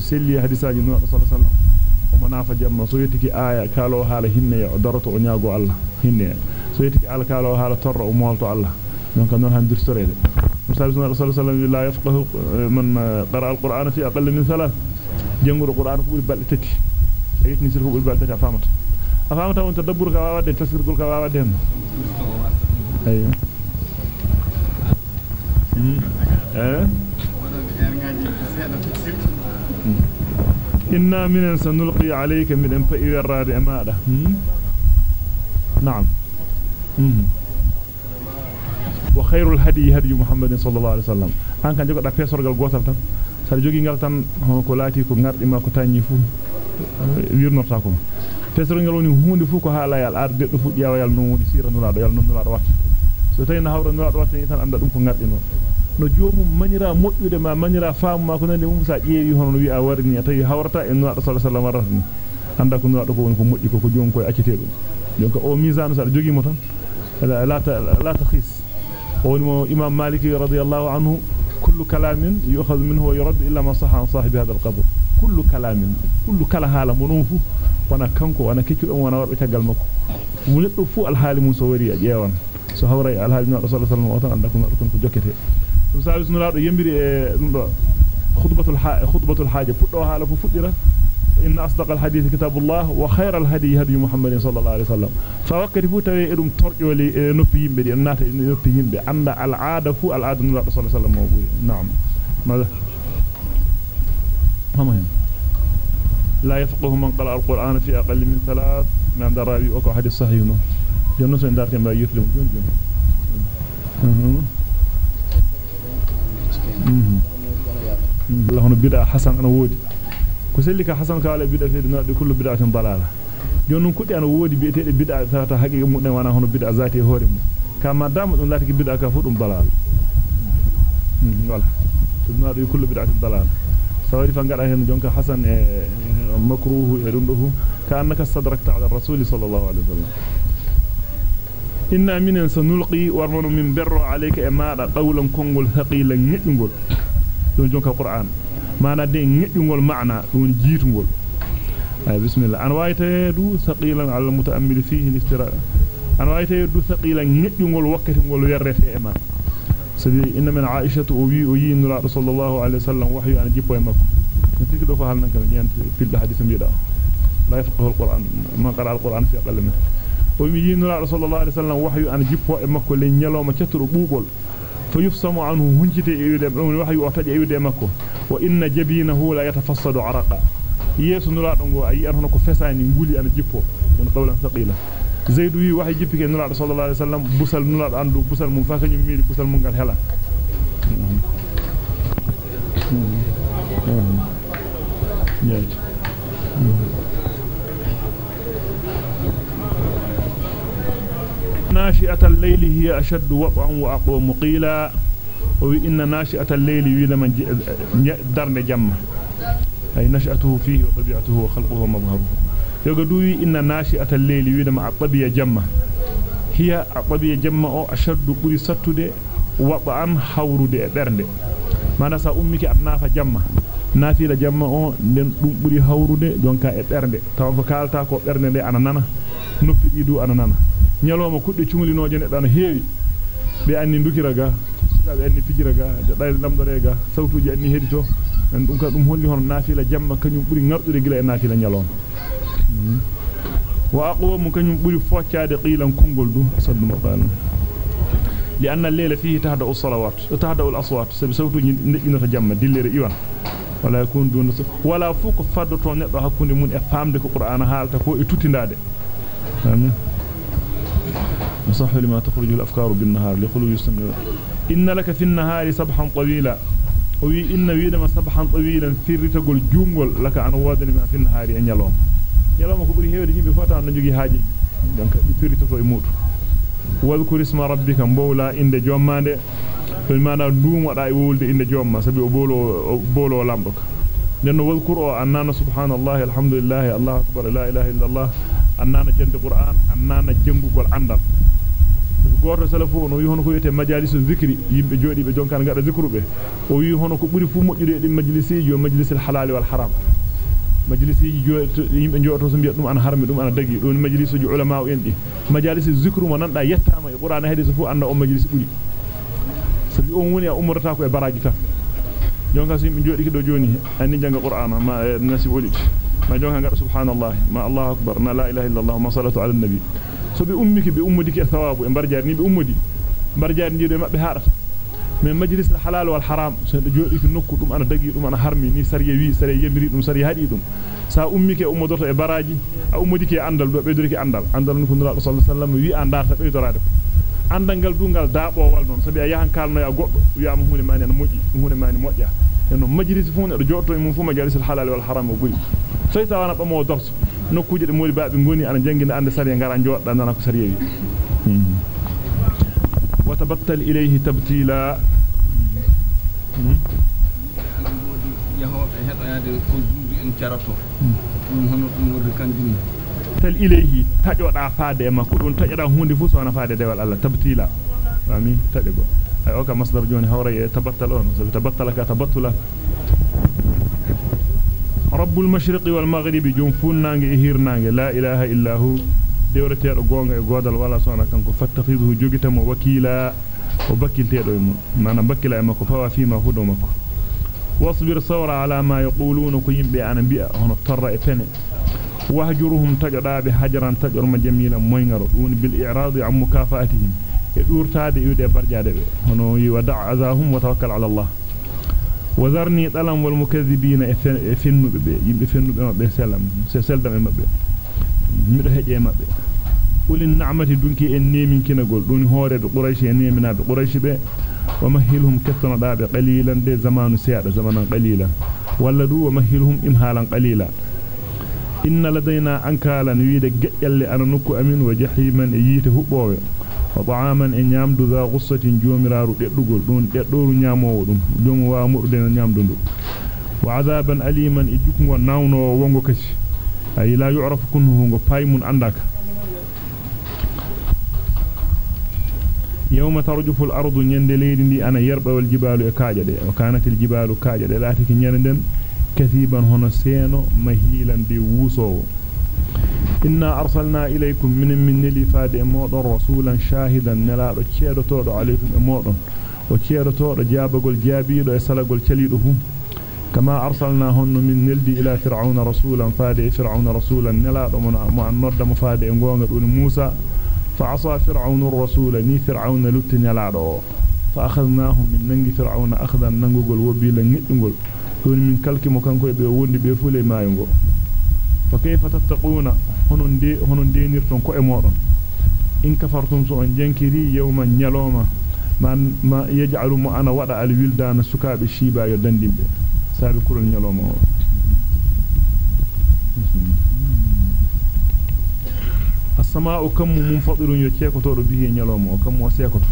selli hadisaji no sallallahu alaihi wasallam o manafa jamma so yettiki aya kalo hala hinne ya doroto o nyaago Allah hinne so yettiki al kalo hala torro o molto Allah donc non handir storede sallallahu alaihi wasallam la yafqahu man qara alquran fi aqall min thalath janguro qur'an ko buri balde tati yitni sir ko buri balde tati afamata afamata on tadabbur ka waawade tasirgol ka waawade hen ayyo eh إنا من سنلقي عليك أنفئ الراد أمادة نعم وخير الهدي هدي محمد صلى الله عليه وسلم أن كان جوغا فيسور غال غوتال سار جوغي غال تان هون كو لاتي كو غاردي ما كو تاني فو ويرنورتا كو فيسور غال وني هوندي فو كو حالا يال ار ددو فو جاwa yal non woni sira nulaado yal non nulaado wat so tayna hawra nulaado wat tan anda dum ko ngardi non no joomum mañira moƴƴude ma mañira faamu ma ko nande mum sa ƴeewi hono wi a warni tawi hawrata en no sallallahu alaihi wasallam warata ni anda ko no ko woni ko moƴƴi ko ko joom koy accete dum donc o misanu sa jogi mo tan la la la takhis woni mo imam maliki radiyallahu anhu كل كلام يؤخذ منه ويرد إلا ما صح عن صاحب هذا القبر. كل كلام كل كلام هالا منوف وأنا كنكو وأنا كيكو وأنا وربك قلمكو ومجد فو الحال من سوريا جيوان. سهو رأي الحال من رسول الله صلى الله عليه وسلم. عندكم نركم في جوكته سمسا عزيز نرار يمبري آه، خطبة الحاجة خطبة الحاجة. بطلو هالا فو فترة إن أصدق الحديث كتاب الله وخير الهدي هدي محمد صلى الله عليه وسلم. فوقت فوت إدم ترجع لنبيهم إيه، بدي النات نبيهم بأن العادة فو العادة من الله صلى الله عليه وسلم موجود نعم. ماذا؟ مهم. لا يفقه من قرأ القرآن في أقل من ثلاث. نعم، من عند الرأي وقع حديث صحيح نو جنوس من دارتين ما يكلم جن جن الله نبدأ حسن أنا وودي. كسلك حسن قال بدعة في الدنيا كل بدعة ضلالة jonnon kudi ana wodi bi'ete bid'a tata haqiqa mudden wana hono bid'a zati hore mum kama damu dum lati bid'a ka fu dum dalal wala dum do kullu bid'atin dalal sawari fa ngada hen jonka hasan e makruhu e dum do ka annaka sadrakta ala rasul sallallahu alaihi wasallam inna minen sanulqi warmanu min berro alayka e maada qawlan kongol thaqilan ngedungol don jonka qur'an mana de ngedungol maana don jiitungol ay bismillah an wayta du thaqilan ala mutaammil fihi al-istira an wayta du thaqilan ngedungol wakkati ngol werrete e ma sabi inna min aishatu ubi uyin la sallallahu alaihi wasallam wahyu an jippo e makko tiki do ko halnan kam nyant fil hadith biida la yafqahu al-quran man qara al-quran fi aqall min o mi yinura sallallahu alaihi wasallam wahyu an jippo e makko le nyaloma ciaturo bubol e wahyu o taje yude makko wa inna jabinahu la yatafassadu araqa yesu nura do go ayi an hono ko fesani nguli an jippo don qawlan thaqila zaidu wi wahyu jippike nura sallallahu alaihi wasallam busal nura andu busal mum fa kanyum miiri busal mum gal hela Yeah. ناشئة الليل هي أشد وطعا وأقوى مقيلا. وإن ناشئة الليل يلما درن جمع. أي نشأته فيه وطبيعته وخلقه ومظهره. يقولوا إن ناشئة الليل يلما الطبيعة جمع. هي الطبيعة جمع أشد قري ستد وطعا حورد درن ما نسا أمك أبناف جمع. naafila jamma o den dum buri hawrude jonka e bernde taw ko kalta ko bernde de ana nana di du ana nyaloma kudde cumlinooje neddo ana heewi be anni ndukira ga be anni fijira ga de dayde lamdore ga sawtuji anni hedito en dum ka dum holli hono nafila jamma kanyum buri ngardude gila e nafila nyalon wa aqwamu kanyum buri foccaade qilan kongol du saddu maqalan لأن الليل فيه تهدأ الصلوات تهدأ الأصوات سبسوت نجنة جمع دلير إيوان ولا يكون دون ولا فوق فدتو نيدو hakkunde mun e famde ko qur'ana haalta ko e tutindade amin مصح لما تخرج الأفكار بالنهار لخلو يستمر إن لك في النهار سبحا طويلا. وي إن ويدما سبحا طويلا. في رتقل جونغل لك أن وادني ما في النهار أن يلوم. يلوم كبري هيو دي بفاتا أن نجي حاجي donc في رتقل يموت. واذكر اسم ربك مبولا إن جومانده فلمانا دوم ودا يولد إن جوما سبي بولو بولو لامبك. لأنه واذكر أننا سبحان الله الحمد لله الله أكبر لا إله إلا الله. أننا جند قرآن أننا جنبو العندل goto salafu no wi hono ko yete majalisu zikri yimbe jodi be jonkan ngada zikru be o wi hono ko buri fu mojjude di majlisi jo majlisul halal wal haram majlisi yimbe joto so biya dum an harmi dum an dagi don majlisu ju ulama o endi majalisu zikru mo nanda yettama e qur'an hadith fu anda o majlis buri sabi on woni a umrata ko e baraji tan jonka so yimbe jodi do joni anni janga qur'an ma nasib ma jonka ngada subhanallah ma allah akbar ma la ilaha illa allah ma salatu ala nabi so be ummiki be ummudiki e thawabu e barjaari ni be ummudi barjaari ndi do mabbe haadata mais majlis al halal wal haram so do jodi ki nokku dum ana dagi dum ana harmi ni sariya wi sariya yemiri dum sariya hadi dum sa ummike ummodorto e baraji a ummudiki andal do beydoriki andal andal no kunura sallallahu alaihi wasallam wi andarta beydorade andal gal dungal daabowal non sabi a yahan kalno ya goddo wi'ama hunde mani na moji hunde mani modja eno majlis fu ne do jotto e mum fu majlis al halal wal haram o buri so tawana bamo dorso nokkuje de modi baabe ngoni ana jangina ande sariya ngara jodda nana ko sariya wi وتبتل إليه تبتيلا تل إليه تجودا فاده مako don tajada hunde fu sona faade dewal Allah tabtila ami tadego ay oka masdar joni hawra tabattal on so tabattala ka tabattula رب المشرق والمغرب جنفنا غيرنا لا إله إلا هو. ديورتيو غونغ غودال ولا سونا كانكو فتخذه جوجيتام وكيلا. وبكيلتيدو ما أنا بكيلا ماكو فوا فيما هدو ماكو واصبر صورا على ما يقولون. قيم بان بي هنا ترى اتن وهجرهم تجدا بهجرا تجر ما جميلا موينغر. بالإعراض عن مكافأتهم. يدورتاد يودي برجاده هنو يودع عزاهم وتوكل على الله. Yude barjaade be hono yi wada azahum wa tawakkal ala allah wazarni dalam wal mukaththibina e fennube be yimbe fennube mabbe selam se seldam e mabbe mido heje mabbe ulin na'mati dunki en nemin kinagol dun hoorebe quraish en neminabe quraish be wa mahilhum kattana daabe qalilan de zamanu seeda zamanan qalilan walla du wa mahilhum imhalan qalila inna ladaina ankalan wiide gejjalle ana nokku amin wa jahiman e yite hubbowe wa ta'aman e nyamdu za ghussatin jomiraru deddugol dun deddoru nyamowo dum dum wa murde nyamdu ndu wa azaban aliman e jukgo nawno wongo kasi ay la yu'rafu kunhu inna arsalna ilaykum min min nilifade modon rasulan shahidan nelaado ceedotodo alaykum e modon o ceedotodo jaabagol jaabiido e salagol calido fu kama arsalna honno min neldi ila fir'auna rasulan faade fir'auna rasulan nelaado mo an nodda mo faade e gonga dun Musa fa asa fir'aunu ar-rasula ni fir'auna lutti nelaado fa akhadnahu min nangi fir'auna akhdan nangugol wobila ngiddugol dun min kalki mo kanko be wondi be fule mayungo فكيف تتقون؟ هنون دي نيرتون كو امورون إن كفرتم سؤون جنكري يوما نيالوما ما, ما يجعلوم أنا وضع الولدان سكاب الشيبا يدن دي سابقون نيالوما السماء كم منفضل يتيكتور به نيالوما كم وسيكتور.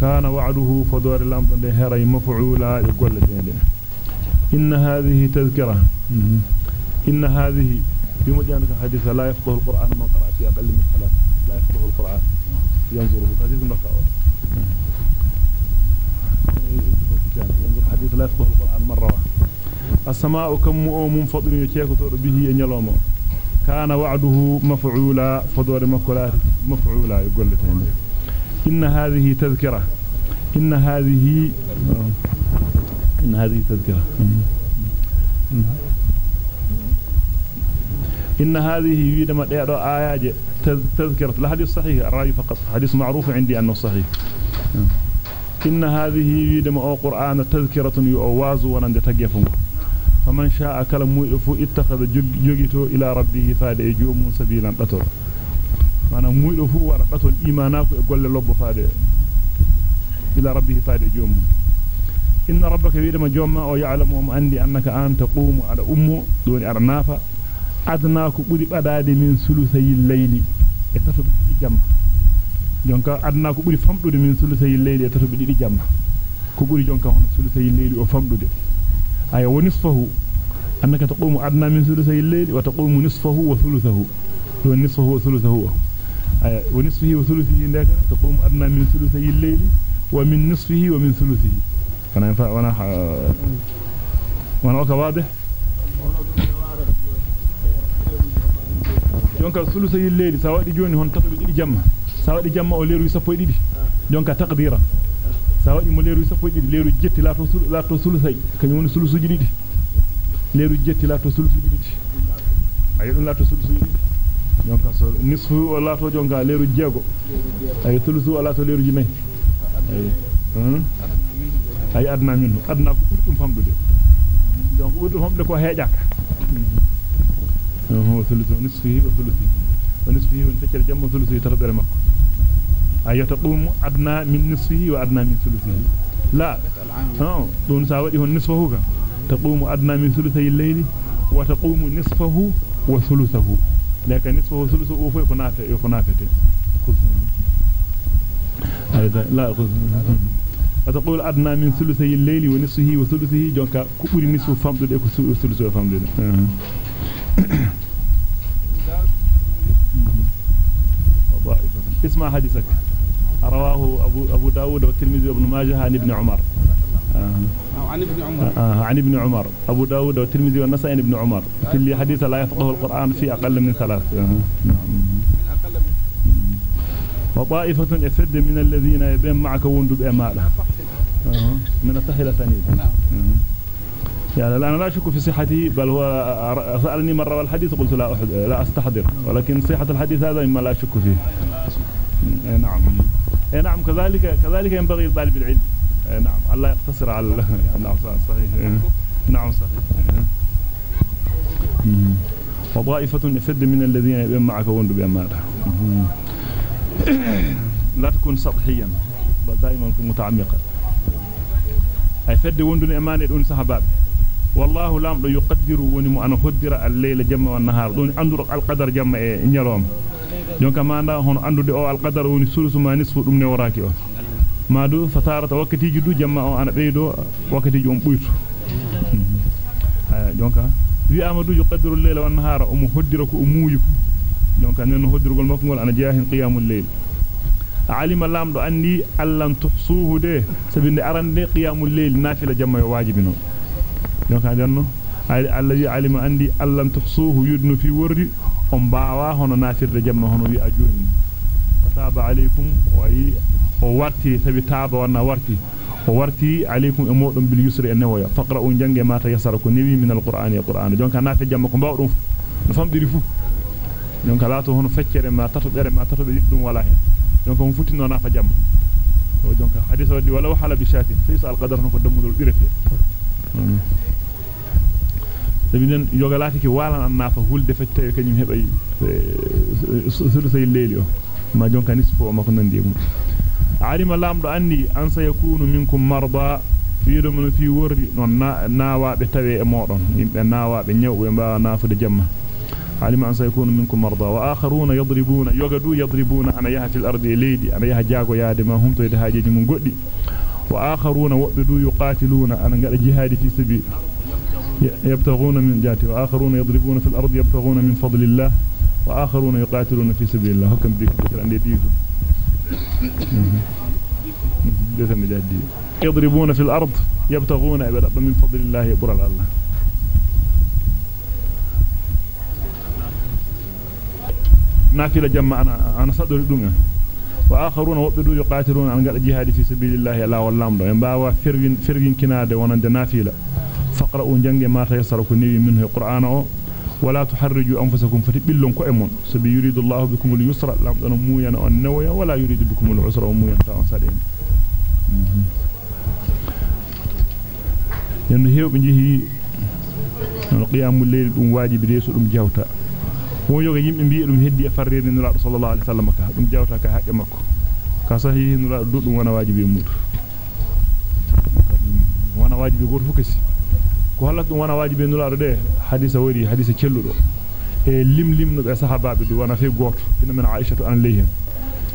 كان وعده فدور اللامدان دي هرى مفعولا يقول لدي إن هذه تذكرة. Inna hadhihi بمجانك حديث لا يفقه القرآن من قرأ في أقل من ثلاث. لا يفقه القرآن. ينظره حديث نقع ينظر حديث لا يفقه القرآن مرة واحدة السماء كم منفضل يشيك به ينلوم. كان وعده مفعولا فدور مكولات مفعولا يقول لتين إن هذه تذكرة. إن هذه إن هذه تذكرة. إن هذه يدما ديرو آيات تذكرة. الحديث صحيح الرأي فقط. حديث معروف عندي أنه صحيح. إن هذه يدما أو قرآن تذكرة يؤواز ونند تجفون فمن شاء كلام مؤلف اتخذ جوجيتو إلى ربه فاد يجوم سبيلا fu wara batol imanako e golle lobbo faade ila rabbihi faade joom inna rabbaka widama jomma o ya'lamu um andi annaka an taqumu ala ummu doni ara nafa adna ko buri badade min sulusayil layli e tato bidi jamma jonka adna ko buri famdude min sulusayil layli e tato bidi jamma ko buri jonka hono sulusayil layli o famdude ay wonisfahu annaka taqumu adna min sulusayil layli wa taqumu nisfahu wa thuluthahu do nisfahu wa thuluthahu ونصفه وثلثه عندك تقوم أدنى من ثلثي الليل ومن نصفه ومن ثلثه أنا ينفع وأنا وأنا واضح jonka thuluthi leyli sa wadi joni hon tato didi jamma sa wadi jamma o leeru sappo didi jonka taqdira sa wadi mo leeru sappo didi leeru jetti la to la to thuluthi kany woni thulusuji didi leeru jetti la to thulusuji didi ayi dum la to thulusuji didi jonka so nisfu wala to jonka leeru jeego ay thuluthu wala to leeru jinay ay hmm ay adna minhu adna ko buri dum famdude donc buri dum famdude ko heejaka هو ثلث نصفه وثلثه ونصفه وانتكر جمع ثلثه تربر مكو أي تقوم أدنى من نصفه وأدنى من ثلثه. لا دون ساودي هو نصفه تقوم أدنى من ثلثي الليل وتقوم نصفه وثلثه. لكن نصفه أوفي فنافة يفنافة أيضا لا أتقول أدنى من ثلثي الليل ونصفه وثلثه جونك كبري نصف فمدد إكو ثلثه فمدد اسمع حديثك. رواه أبو, أبو داود والترمذي وابن ماجه عن ابن عمر. آه. عن ابن عمر. آه عن ابن عمر. أبو داود والترمذي والنسائي عن ابن عمر. في اللي حديث لا يفقه القرآن في أقل من ثلاث. آه. وطائفة افد من الذين يبين معك وندب بأمالة آه. من السهلة ثانية نعم. يعني أنا لا أشك في صحته بل هو سألني مرة والحديث قلت لا أحد لا أستحضر. ولكن صحة الحديث هذا إما لا أشك فيه. نعم. نعم كذلك كذلك ينبغي لطالب العلم. نعم. الله يقتصر على نعم. صحيح. نعم صحيح. وضائفة يفد من الذين يبين معك وند بأمانة لا تكون سطحيا بل دائما كن متعمقا. أي فد وندن أمانة دون صحابات والله لام دو يقدر وني مو أنا هدر الليل جمع والنهار. دون اندر القدر جمع e nyalom jonka manda hono andude o alqadar woni sulusu ma nisfu dum ne waraki o madu fatarata wakatiji du jamma o ana beydo wakatiji on buytu jonka wi amadu yuqaddiru al-layla wan nahara um hoddira ko umuyi jonka nen hoddirgol makko gol ana jahin qiyamul layl alima lamdo andi allan tuhsuhu de sabinde arande qiyamul layl nafila jamma wajibi non donc adanno allazi alima andi allan tuhsuhu yudnu fi wordi on baawa hono nafirde jamma hono wi ajoni fataba alaykum wa o warti sabi taaba wana warti o warti alaykum e modon bil yusri en newoya faqra'u jange mata yasara ko newi min alqur'ani e qur'an donc nafi jamma ko bawdum no famdiri fu donc laato hono feccere ma tato bere ma tato be dum wala hen donc on futino nafa jamma donc hadith wadi wala hala bi shatin saysa alqadar ko damudul birete sabinen yoga latiki walan an nafa hulde fecce kanyum hebay sulusay leeli o ma jonka nisfo ma ko nandi mum alima lamdo andi an sayakunu minkum marda fiido mun fi worri non naawabe tawe e modon yimbe naawabe nyawbe mbaa nafude jamma علم أن سيكون منكم مرضى وآخرون يضربون يغدو يضربون أنا يها في الأرض ليدي أنا يها جاغو يادي ما هم تيد هاجي من قدي وآخرون وبدو يقاتلون أنا قال جهادي في سبيل يبتغون من جاتي وآخرون يضربون في الأرض يبتغون من فضل الله وآخرون يقاتلون في سبيل الله. ديك بكر عندي ديكو يضربون في الأرض يبتغون من فضل الله يبر الله. نافلة جمع أنا صدر akharuna wabdu yuqatiluna an gada jihadi fi sabilillahi la wallamdo en bawa firwin firwin kinade wonande nafila faqra'u jange ma tayassara ko newi minhu qur'ana o wala tuharriju anfusakum fati billon ko e mon sabi yuridu allah bikum al-yusra lam dana muyana on nawya wala yuridu bikum al-usra o muyanta on saden yendo hewbe jihi qiyamul layl dum wajibi de so dum jawta won yoga yimbe mbi dum heddi e farrede nulaado sallallahu alaihi wasallam ka dum jawta ka haqqe makko ka sahi nulaado dudum wana wajibi mudu wana wajibi goto fukasi ko holla dum wana wajibi nulaado de hadisa wari hadisa celludo e lim no be sahabaabe du wana fe goto ina min aisha an leyhen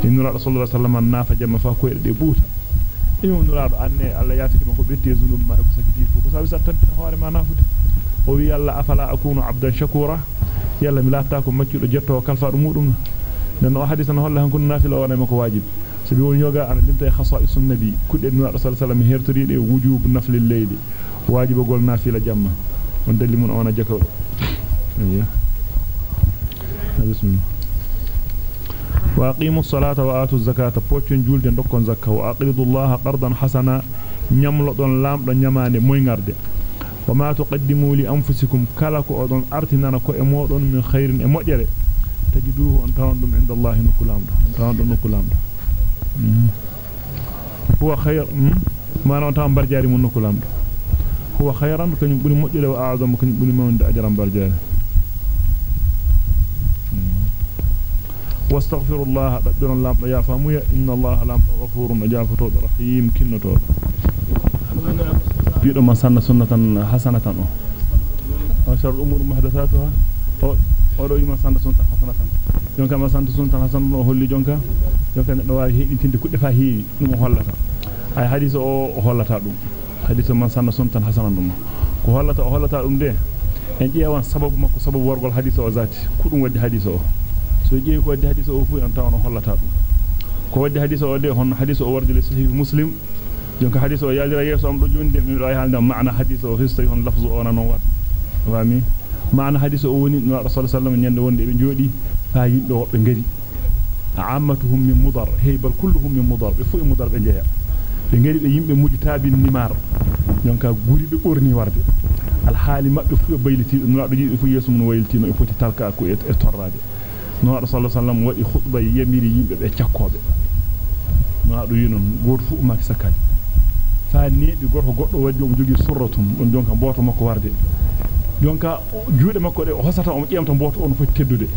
nulaado sallallahu alaihi wasallam nafa jamma fa ko de buuta imi nulaado anne alla yatiki ko bette zunum ma ko sakiti fu ko sabi sa tampina hoore ma nafude o wi yalla afala akunu abdan shakura yalla mi laata ko maccudo jetto kalfaado mudum den o hadisa no holla han kun nafila wona mako wajib sabi won yoga ana limta khasa'isun nabi kudde no sallallahu alaihi wasallam hertoride wujub nafli layli wajiba gol nafila jamma on dalli mun ona jakawdo ayya bismillah wa aqimu as-salata wa atu az-zakata poccon julde dokkon zakka wa aqidu allaha qardan hasana nyamlo don lamdo nyamande moy ngarde وما تقدموا لأنفسكم كلكو أدون أرتنانا كو إمودون من خير إمودير تجدوه أن تواندم عند الله نكلام أن تواندم نكلام هو خير ما نوان تواند برجاري من نكلام هو خيرا كن يقول مجد وأعظم كن يقول موند أجرا برجال واستغفر الله بدر الله يا فامي إن الله لام غفور مجاف تود رحيم كن تود بيرو ما سنة سنة حسنة. أشر الأمور محدثاتها. أروي ما سنة سنة حسنة. جونكا ما سنة سنة حسنة هو اللي جونكا جونكا نواهي إن تندكوا فهي نمو هلا. أي حديث أو هلا تعلم hadith man sanna sunnatan hasanatan ko hollata o hollata dum de en ƴeewan sababu makko sababu wargol hadith o zati kudum waddi hadith o so ƴeewi ko waddi hadith o fu en tawana hollata dum ko waddi hadith o de hon hadith o wardi le sahih muslim jonka hadith o yaadira yeso am do jonde mi do haalde maana hadith o history hon lafzu ona non wat wami maana hadith o woni no rasul sallallahu nyande wonde be jodi fa yimbe wobbe ngari ammatuhum min mudar heybal kulluhum min mudar be fu mudar be jeya be ngari be yimbe muji tabin nimar jonka guri be borni warde al hali mabbe fu bayliti no do jibe fu yeso mun wayliti no e foti talka ko e torrade no rasul sallallahu wadi khutba yamiri yimbe be ciakkobe no do yinon goto fu umaki sakade fa neebi gorko goddo waddi o jogi surratum don jonka boto makko warde jonka juude makko de o hosata o ƴemta boto on foti teddude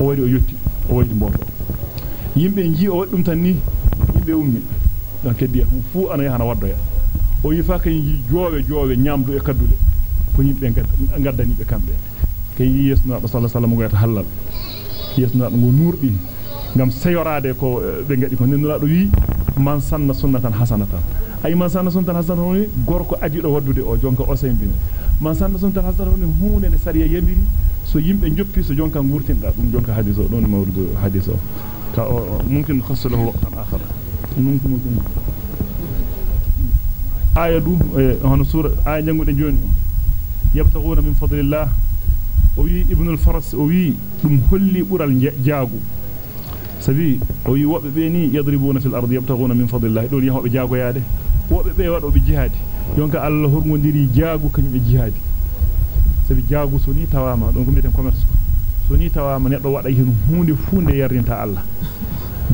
o wari o yotti o waydi boto yimbe ji o waddum tan ni yimbe ummi don keddi hum fu ana yahana waddoya o yifa kay joowe joowe nyamdu e kaddude ko yimbe gaddani be kambe kay yesno sallallahu alaihi wasallam halal yesno ngo nurdi ngam sayorade ko be ngadi ko nennura do wi man sanna sunnatan hasanatan ay man sanna sunnatan hasanatan woni gorko adido waddude o jonka o sembin man sanna sunnatan hasanatan woni huunde de sariya yembiri so yimbe joppi so jonka ngurtinda dum jonka hadiso don mawrudu hadiso ka mumkin khassu lahu waqtan akhar mumkin mumkin aya du hono sura aya jangude joni yabtaghuna min fadlillah o wi ibn al-faras o wi dum holli bural jaagu sabi o wi wobbe be ni yadribuna fil ardi yabtaghuna min fadlillah don yahobe jaagoyaade wobbe be wado be jihadi jonka Allah hormondiri jaagu kanyum be jihadi sabi jaagu so ni tawama don ko meten commerce so ni tawama neddo wada hen hunde funde yarrinta Allah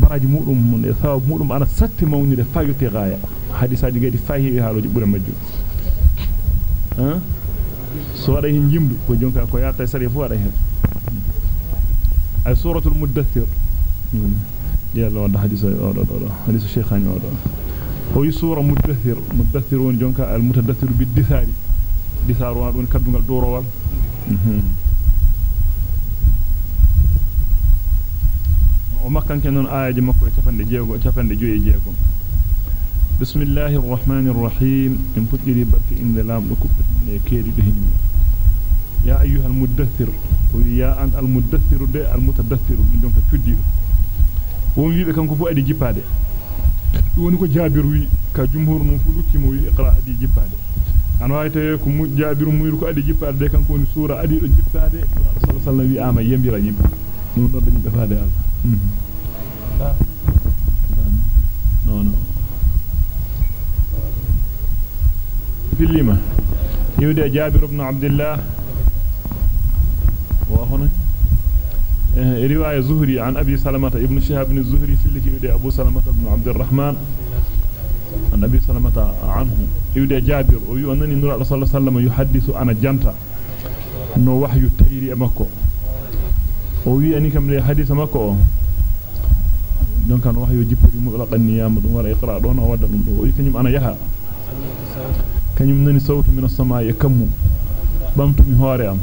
baraji mudum mun e saw mudum ana satti mawnire fayote gaaya hadisaaji gadi fahi haaroji bure majjum han so wada hen jimdu ko jonka ko yaata sari fu wada hen ay suratul mudaththir yalla wada hadisa o do do hadisu shaykhani o do o yi sura mudaththir mudaththir won jonka al mutadaththir bid dithari ditharu wa don kaddugal dorowal ومكنكنون آيات مكوية تفند جيوغو تفند جيوية جيوغو بسم الله الرحمن الرحيم انفتري برك إن دلام لكب إن كيري دهني يا أيها المدثر ويا أن المدثر دي المتدثر من جنفة فديه ومن يبقى كنكو فؤدي جيبادي ونكو جابر وي كجمهور مفلوكي موي إقراء دي جيبادي أنا أيتهاكم مجابر ميرك أدي جبار ذلك أن كون سورة أدي الجبار ذلك صلى الله عليه وسلم يأمر ينبر ينبر نور الدنيا فهذا الله billima يودي جابر بن عبد الله وهنا رواية زهري عن أبي سلمة ابن شهاب بن الزهري في اللي يودي أبو سلمة بن عبد الرحمن عن أبي سلمة عنه يودي جابر ويؤنني نور الله صلى الله عليه وسلم يحدث أنا جنتا no wahyu tayri e makko o wi ani kam le don kan wahyu jippudi mutlaqan niyam dum wara iqra don o wadda dum do kanyum ana yaha kanyum nani sawtu min as-samaa'i kammu bamtumi hoore am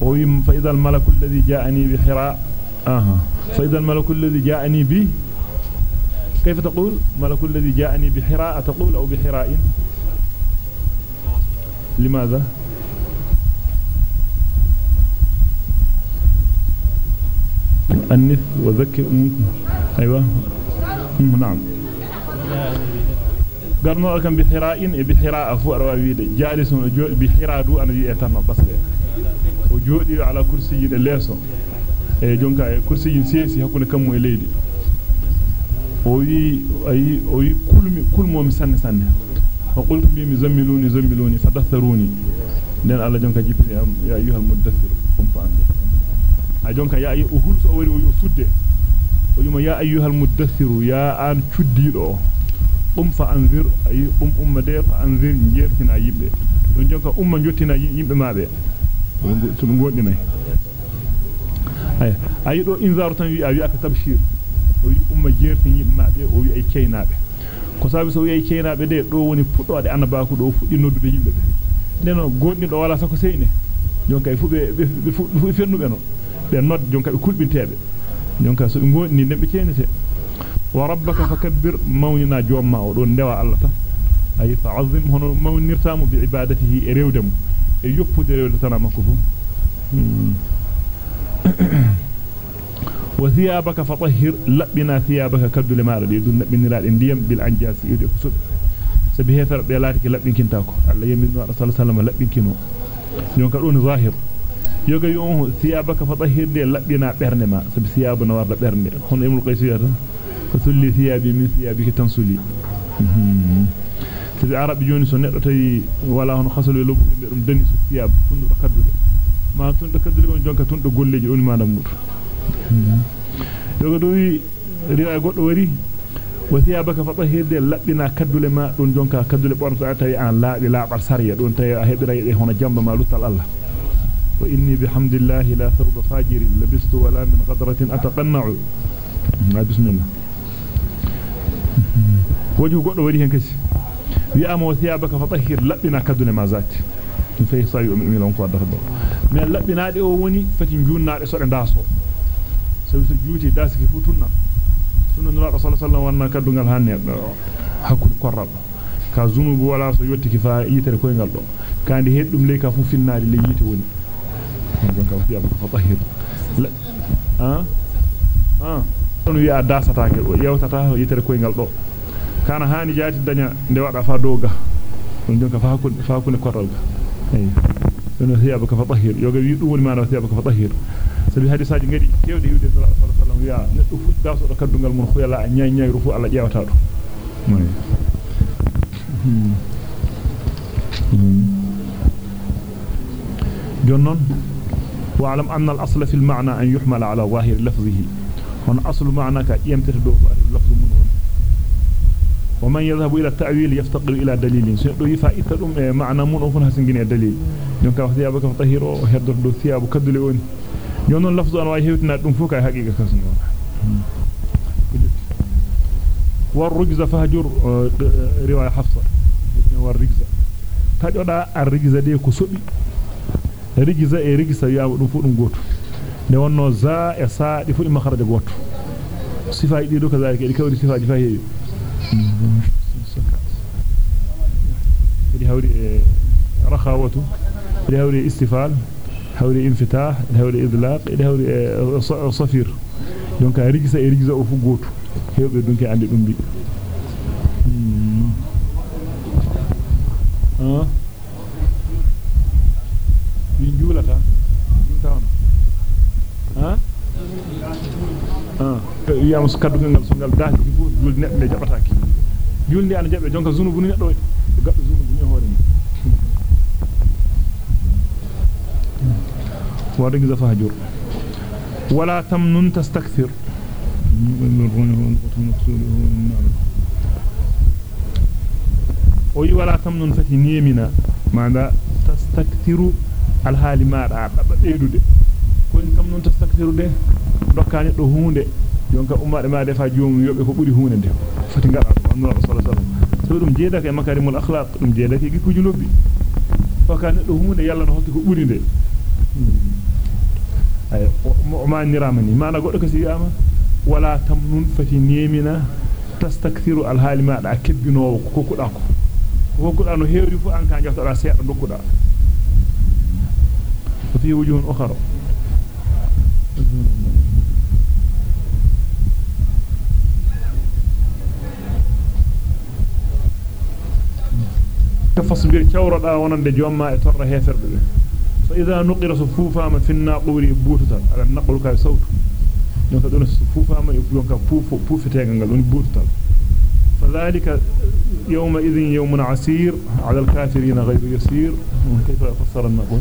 o wi fa idha al-malaku alladhi ja'ani bi hira aha fa idha al-malaku alladhi ja'ani bi كيف تقول ملك الذي جاءني بحراء تقول أو بحراء لماذا أنث وذكر نعم e e tan basle o jodi ala kursiyi de leso e jonka e kursiyi sesi hakkunde kammu e leydi o wi ayi o wi kulmi kulmo mi sanne sanne fa qultu bi mi zammiluni zammiluni fadatharuni den alla jonka jippi am ya ayyuhal mudaththir um fa ande a jonka ya ayi o hulso o wari o sudde o yuma ya ayyuhal mudaththir ya an cuddido um fa anzir ay um umma de fa anzir jertina yimbe don jonka umma jottina yimbe maabe to dum godinay ay ay do inzaru tan wi a wi aka tabshir o wi umma jertin yimbe maabe o wi ay ceynaabe ko sabi so wi ay ceynaabe de do woni fuddode annabaku do fuddi noddude yimbe be neno godni do wala sako seyne jonka e fube be fu fennube no be nod jonka be kulbintebe jonka so be godni nembe ceynete وربك فكبر موننا جوما ودون دوا الله تا اي فعظم هنا مونيرتام بعبادته ريودم يفود ريود تنا مكفو وثيابك فطهر لبنا ثيابك كدل ما ردي دون بنرال انديم بالانجاس يدي كسد سبي هفر بلاتك لبنكنتاكو الله يمين صلى الله عليه وسلم لبنكينو يونك دون ظاهر yoga yon thiyabaka fatahhir de labbina berne ma sabi thiyabu na warda berne hono imul qaysiyata فتلي ثيابي من ثيابك تنسلي في العرب جوني سو ندو تاي ولا هون خسل لوب دum dani su thiyab tundu do kaddude ma tundu kaddude on jonka tundu golleji on ma namur yoga do wi riwa goddo wari wa thiyabaka fatahhir de labbina kaddule ma don jonka kaddule borto tay an laabi laabal sariya don tay a hebira e hono jamba ma lutal Allah وإني بحمد الله لا ثرب فاجر لبست ولا من غدرة أتقنع. بسم الله. وجه قوله وليه انكسي ويأم وثيابك فطهر لأبنا كدن ما ذات فيه صاري أمين لهم قوة دخل من لأبنا لأوني فتنجون نار إسر عند أصور سويس الجوتي داسك فوتنا. سنة نرى رسول الله صلى الله عليه وسلم كدن الهان حكو القرب كزنوب ولا سيوتك فإيتر كوين قلب كان هيد أم ليك فوفي النار اللي يتوني donc wasiyabaka fatahhir ah ah don wi a dasataake o yewtata yitere koyngal do kana hani jaati daña nde wada fa doga don jonka fa hakku fa hakku ne korralga ay don thiyabaka fa tahir yoga wi dum woni maana thiyabaka fa tahir sabi hadisaaji ngadi kewde yude sallallahu alaihi wasallam ya neddo fu daso do kaddungal mun fu yalla nyaay nyaay rufu alla jewata do jonnon واعلم أن الأصل في المعنى أن يحمل على ظاهر لفظه. هنا أصل معنى كيمتر دو لفظ من ومن يذهب إلى التأويل يفتقر إلى دليل. سيدو يفائت دم معنى من أفن حسنجين دليل يونك وثيابك فطهيرو وحدر دو ثياب كدل أون يونون لفظ أنواع هيوتنا دم فوق حقيقة كسن والرجز فهجر رواية حفصة. والرجز. تجد الرجز دي كسبي رجز اي رجز ياو دم فوق دم غوتو ne wonno za e sa di fudi makharaja goto sifa di do kazalika di kawri sifa di fa heewi di hawri rakhawatu di hawri istifal hawri infitah di hawri idlaq di hawri safir donc a rigisa e rigisa o fu goto hewbe dunki ande dum bi ah julata ha ah yam su kaddu ngal so ngal daati fu julde neddo de jabataaki julde ana jabe jonka zunubu ni neddo gaddo zunubu ni hoore ni wadagi za fahjur wala tamnun tastakthir o yi wala tamnun fati nemina manda tastaktiru alhaali maada dabba beedude ko ni kam non tastaktiru de dokkani do hunde jonka ummaade ma defa joomum yobe ko buri hunde de fati ngara annu sallallahu alaihi wasallam dum jeedaka e makarimul akhlaq dum jeedaka e kuju lobbi fakane do hunde yalla no hokki ko buri de ay o ma niramani mana goddo ko siyama wala tamnun fati nemina tastaktiru alhaali maada kebbinowo ko kuda ko ko kuda no heewri fu an ka joftada seeda dokkuda وفي وجوه أخرى. كفصبير كوردا ونند جوما اتر هيفر به فإذا نقر صفوفا في الناقور بوتتا على النقل كاي صوت نوتا دون صفوفا ما يكون كا فوفو بوفتيغا بوتتا فذلك يومئذ يوم عسير على الكافرين غير يسير. كيف فسر النقل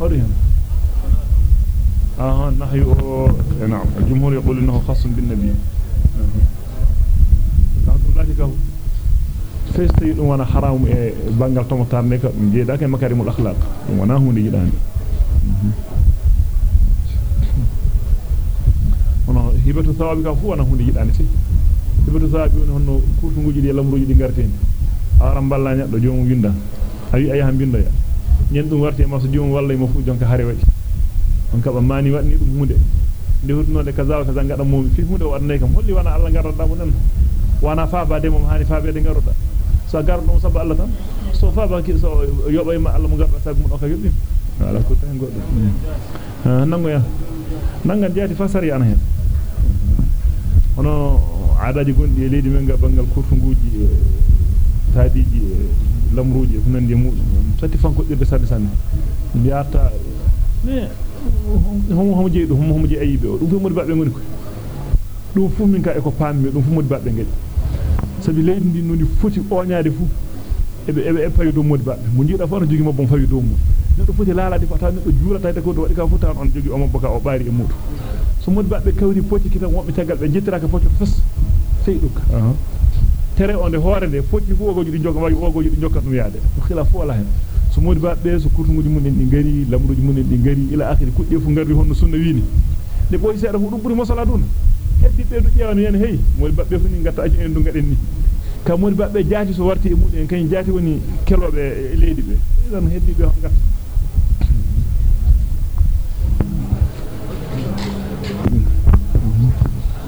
قريهم آه نحي نعم الجمهور يقول انه خاص بالنبي ذلك فيستي دون وأنا حرام بانغال تومتار نيك جيداك مكارم الاخلاق وأنا هوندي جدان ono hibatu sawabi ka fu wana hunde jidani fi hibatu sawabi woni honno kurtunguji di lamruji di garteni aram balla neddo joomu winda ayi ayaha binda ya nyen dum warti ma so joomu walla mo fu jonka hare wadi on kaba mani wadni dum hunde de hutnode kaza kaza ngada mom fi hunde wadnay kam holli wana alla garda mo nan wana fa ba de mom hani fa be de garuda so gardo dum sabba alla tan so fa ba ki so yoba ma alla mo garda sag mun o ka yobbi wala ko tan goddo ha nango ya nangan diati fasari ana hen hono aadaji gondi e leydi men ga bangal kurtunguji taadiji lamruji ko nandi mudum satti fanko dirde sadde sanne biata ne homo homo jeedo homo homo je ayibe o dum fu modi babbe ngoni ko dum fu min ka e ko pammi dum fu modi babbe ngel sabi leydi ndi noni foti oñaade fu ebe ebe e payu do modi babbe mo jiida fa no jogi mabon fayu do mum neddo foti laalade fata neddo juulata de ko do wadi ka fu tan on jogi o mabba ka o baari e mudu so modi babbe kawri foti kitan wobbe tagal be jittiraka foti fes sey dukka tere onde hoore de foti fu ogoji di joga waji ogoji di jokkat dum yaade khilaf wala hen so modi babbe so kurtunguji mun en di ngari lamruji mun en di ngari ila akhiri kudde fu ngarri honno sunna wiini de boy seeda fu dum buri masala dun heddi be du ƴewani hen hey modi babbe fu ni ngatta aji en du ngaden ni ka modi babbe jaati so warti e muden kany jaati woni kelobe e leydi be idan heddi be hon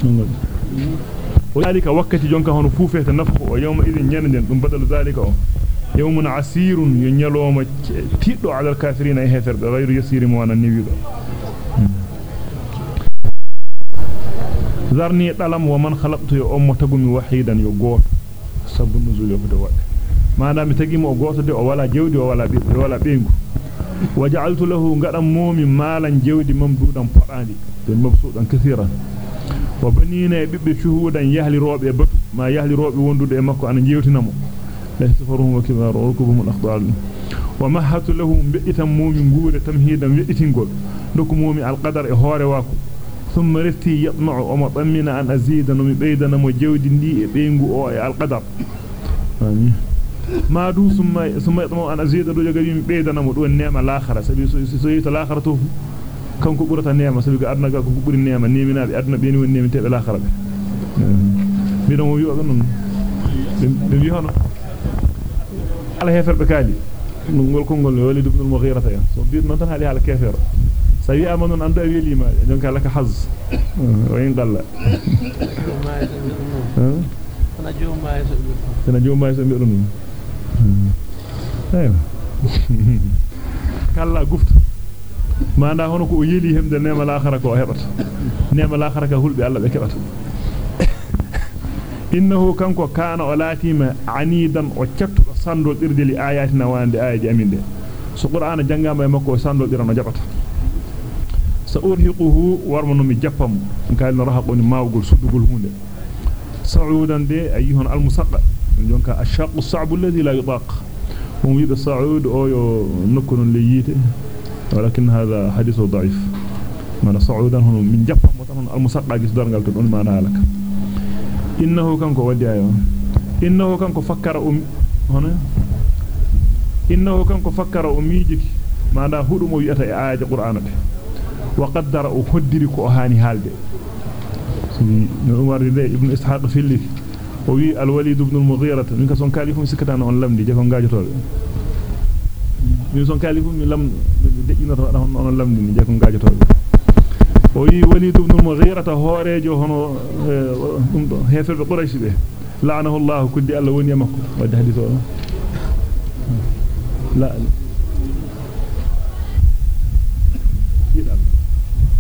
ngatta وذلك وقت جونكا هون فوفه تنفخ ويوم اذن ينندن دون بدل ذلك يوم عسير ينلوم تيدو على الكافرين هيثر غير يسير وأنا نيبي زارني طالما ومن خلقت يوم تغم وحيدا يغو سب نزول يوم دوات ما دام تغي مو غوتو دي ولا جودي ولا بي ولا بينغو وجعلت له غدم مومي مالا جودي مبدودا فراندي مبسوطا كثيرا. Shuhudan yahli robe batu ma yahli robe wondude e makko ana jewtinamo la safaruhum wa kibaru rukubuhum al-aqdal wa mahhatu lahum bi'itam mumi ngure tamhidan we'itingol doku mumi al-qadar e hore wako thumma rifti yatma'u wa matammina an azida no mi beydana mo jewdi ndi e beengu o e al-qadar amin ma du summa summa yatma'u an azida do jogari mi beydana mo do neema l'akhara sabi so so yita l'akhara to kanko burata neema sabi ga adna ga ko buri neema neeminaabe adna beeni woni neemi tebe l'akhara be mi don wi o non be wi hono ala heferbe kaali ngol kongol walid ibn al-mughira ta so biir non tan hali hala kefer sa wi amanon ando e welima jonka laka haz o yin dalla ana jomma e so tana jomma so mi dum ayo kala gufta manda hono ko o yeli hemde nema l'akhara ko hebata nema l'akhara ka hulbe Allah be kebata innahu kanko kana o latima anidan o ciatto sando dirdeli ayatina wande ayaji aminde so qur'ana jangama e makko sando dirano jabata سأرهقه ورمن من جفم قال نرهقني ما أقول صدقل هنا سعودا دي أيها المسقى جونك الشاق الصعب الذي لا يطاق هم يبقى سعود أو نكون ليته ولكن هذا حديث ضعيف. من صعودا هنا من جفم وطن المسقى جسدار قال تقول ما نالك إنه كان ودي أيوه. إنه كان فكر أم هنا؟ إنه كان فكر أميجك. ما دا هدو مو يأتي آية القرآن وقدر أخدرك أهاني هالده عمر ابن إسحاق في اللي. وي الوليد بن المغيرة. من كسون كاليفهم سكتان lamdi je ko ngaajotobe min son kalifum mi lam dejjinata on lamdi ni je ko ngaajotobe o wi walid ibn al-mughira hoorejo hono dum do hefelbe quraish be la'anahu allah kuddi allah woni makko wadde hadith o la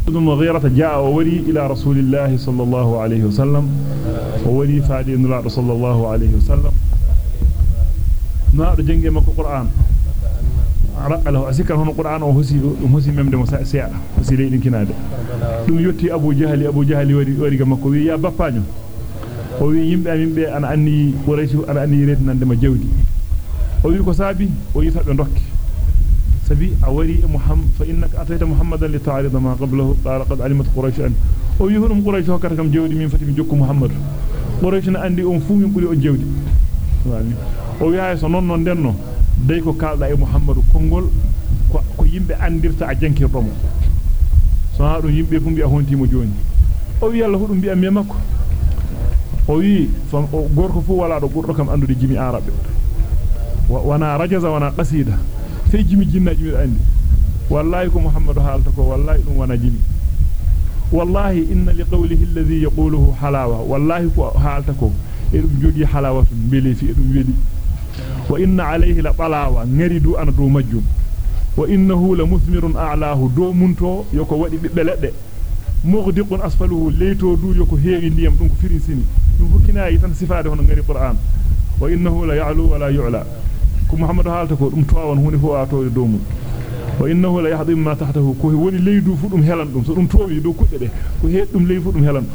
ابن المغيرة جاء وولي إلى رسول الله صلى الله عليه وسلم وولي فادي صلى الله عليه وسلم نار جنجي مكو قرآن له أسكر هنا قرآن وهسي وهسي ممد مساء هسي ليلين كنادة دم يوتي أبو جهل أبو جهل وري مكو يا بابانيو o wi yimbe yimbe ana anni quraish ana anni retnande ma jawdi o wi ko sabi o yi tabbe dokki sabi awari muhammad fa innaka atayta muhammadan li ta'rid ma qablahu qala qad alimat quraish an o wi hunum quraish hokkata kam jawdi min fatimi jokku muhammad quraish na andi on fu o o dey ko kalda e muhammadu kongol ko ko yimbe andirta a jankirdomo so ha do yimbe fu bi a hontimo joni o wi yalla hudum bi am makko o wi gorko fu wala do gurdo kam andude jimi arabe wana rajaza wana qasida sey jimi jinnaji mi andi wallahi ko muhammadu halta ko wallahi dum wana jimi wallahi inna liqawlihi alladhi yaquluhu halawa wallahi ko halta ko edum jogi halawatun beli fi edum weli la talawa ngaridu ana do majjum wa innahu la muthmirun a'lahu do munto yoko wadi bibbe ledde mughdiqun asfaluhu leyto du yoko heewi ndiyam dum ko firin sini dum fukkinaayi tan sifaade hono ngari qur'an wa innahu la ya'lu wa la yu'la ko muhammadu halta ko dum towon hunde fu atode do mum wa innahu la yahdim ma tahtahu ko woni leydu fu dum helan dum so dum towi do kudde de ko heed dum ley fu dum helan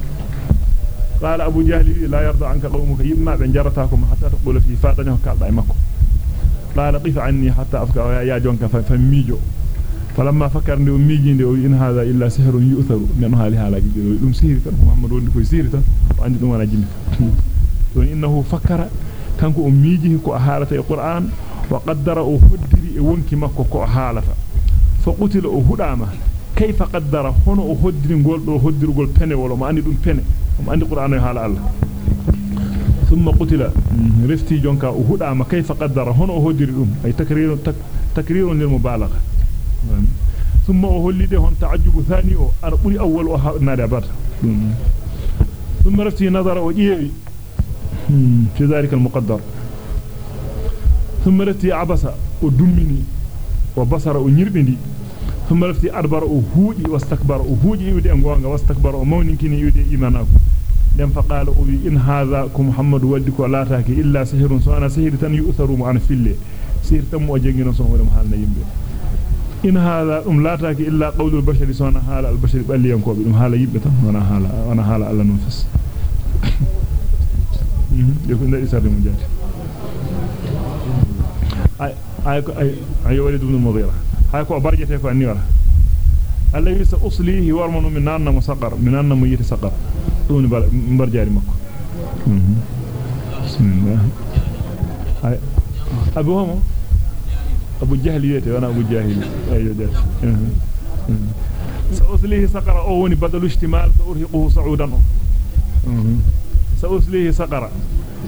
قال أبو جهل لا يرضى عنك قومك. يما بنجرتاكم حتى تقول في فاتنة كالدا مكو قال قف عني حتى افكا يا جونك فميجو. فلما فكر ندي ميجينده إن هذا إلا سحر يؤثر. من حالاجي دum sihir tan muhammad woni ko sihir tan andi dum wana jimmi don innahu fakkara kanko o miiji ko haalata e qur'an wa qaddara o hoddiri e kayfa qaddara hono o hoddiri gol do hoddirgol pene wala mo andi dum pene mo andi qur'an e haala allah ثم قتل. رفتي جونكا وهداما كيف قدر؟ هنا هدري دum ay takrir takrir lil mubalagha ثم أهلده هون تعجب ثاني. أنا قولي أول نادي أبار ثم رفتي نظر وجيري في ذلك المقدر. ثم رفتي عبس ودمني. وبصر أنغوانغ واستكبر ومونينكني يودي إيماناكو dem faqala o wi in hadha ko muhammadu waddi ko laataake illa sihrun so ana sihri tan yu'tharu mu an fille sihir tan mo jengino so wala mo halna yimbe in hadha um laataake illa qawlul bashari so ana hala al bashari balliyankobe dum hala yimbe tan wana hala wana hala alla non fes mhm ko ndari sarde mo jati anni wala alladhi sa uslihi warmanu min nanna musaqar min nanna mu yiti saqar dum bal mbar jari makko bismillah ay abu homo abu jahli yete wana abu jahili ayo jati sa uslihi saqara o woni badalu ihtimal sa urhiquhu sa'udan sa uslihi saqara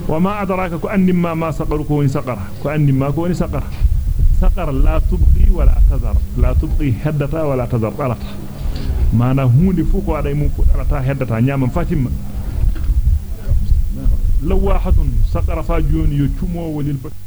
وما أدراك كأن ما ما سقر كوني سقر كأن ما كوني سقر سقر لا تبقي ولا تذر. لا تبقي هدتا ولا تذر. قالتا ما نهوني فوق على مو قالتا هدتا. نياما فاتمة لو واحد سقر فاجون يتمو وللبشر.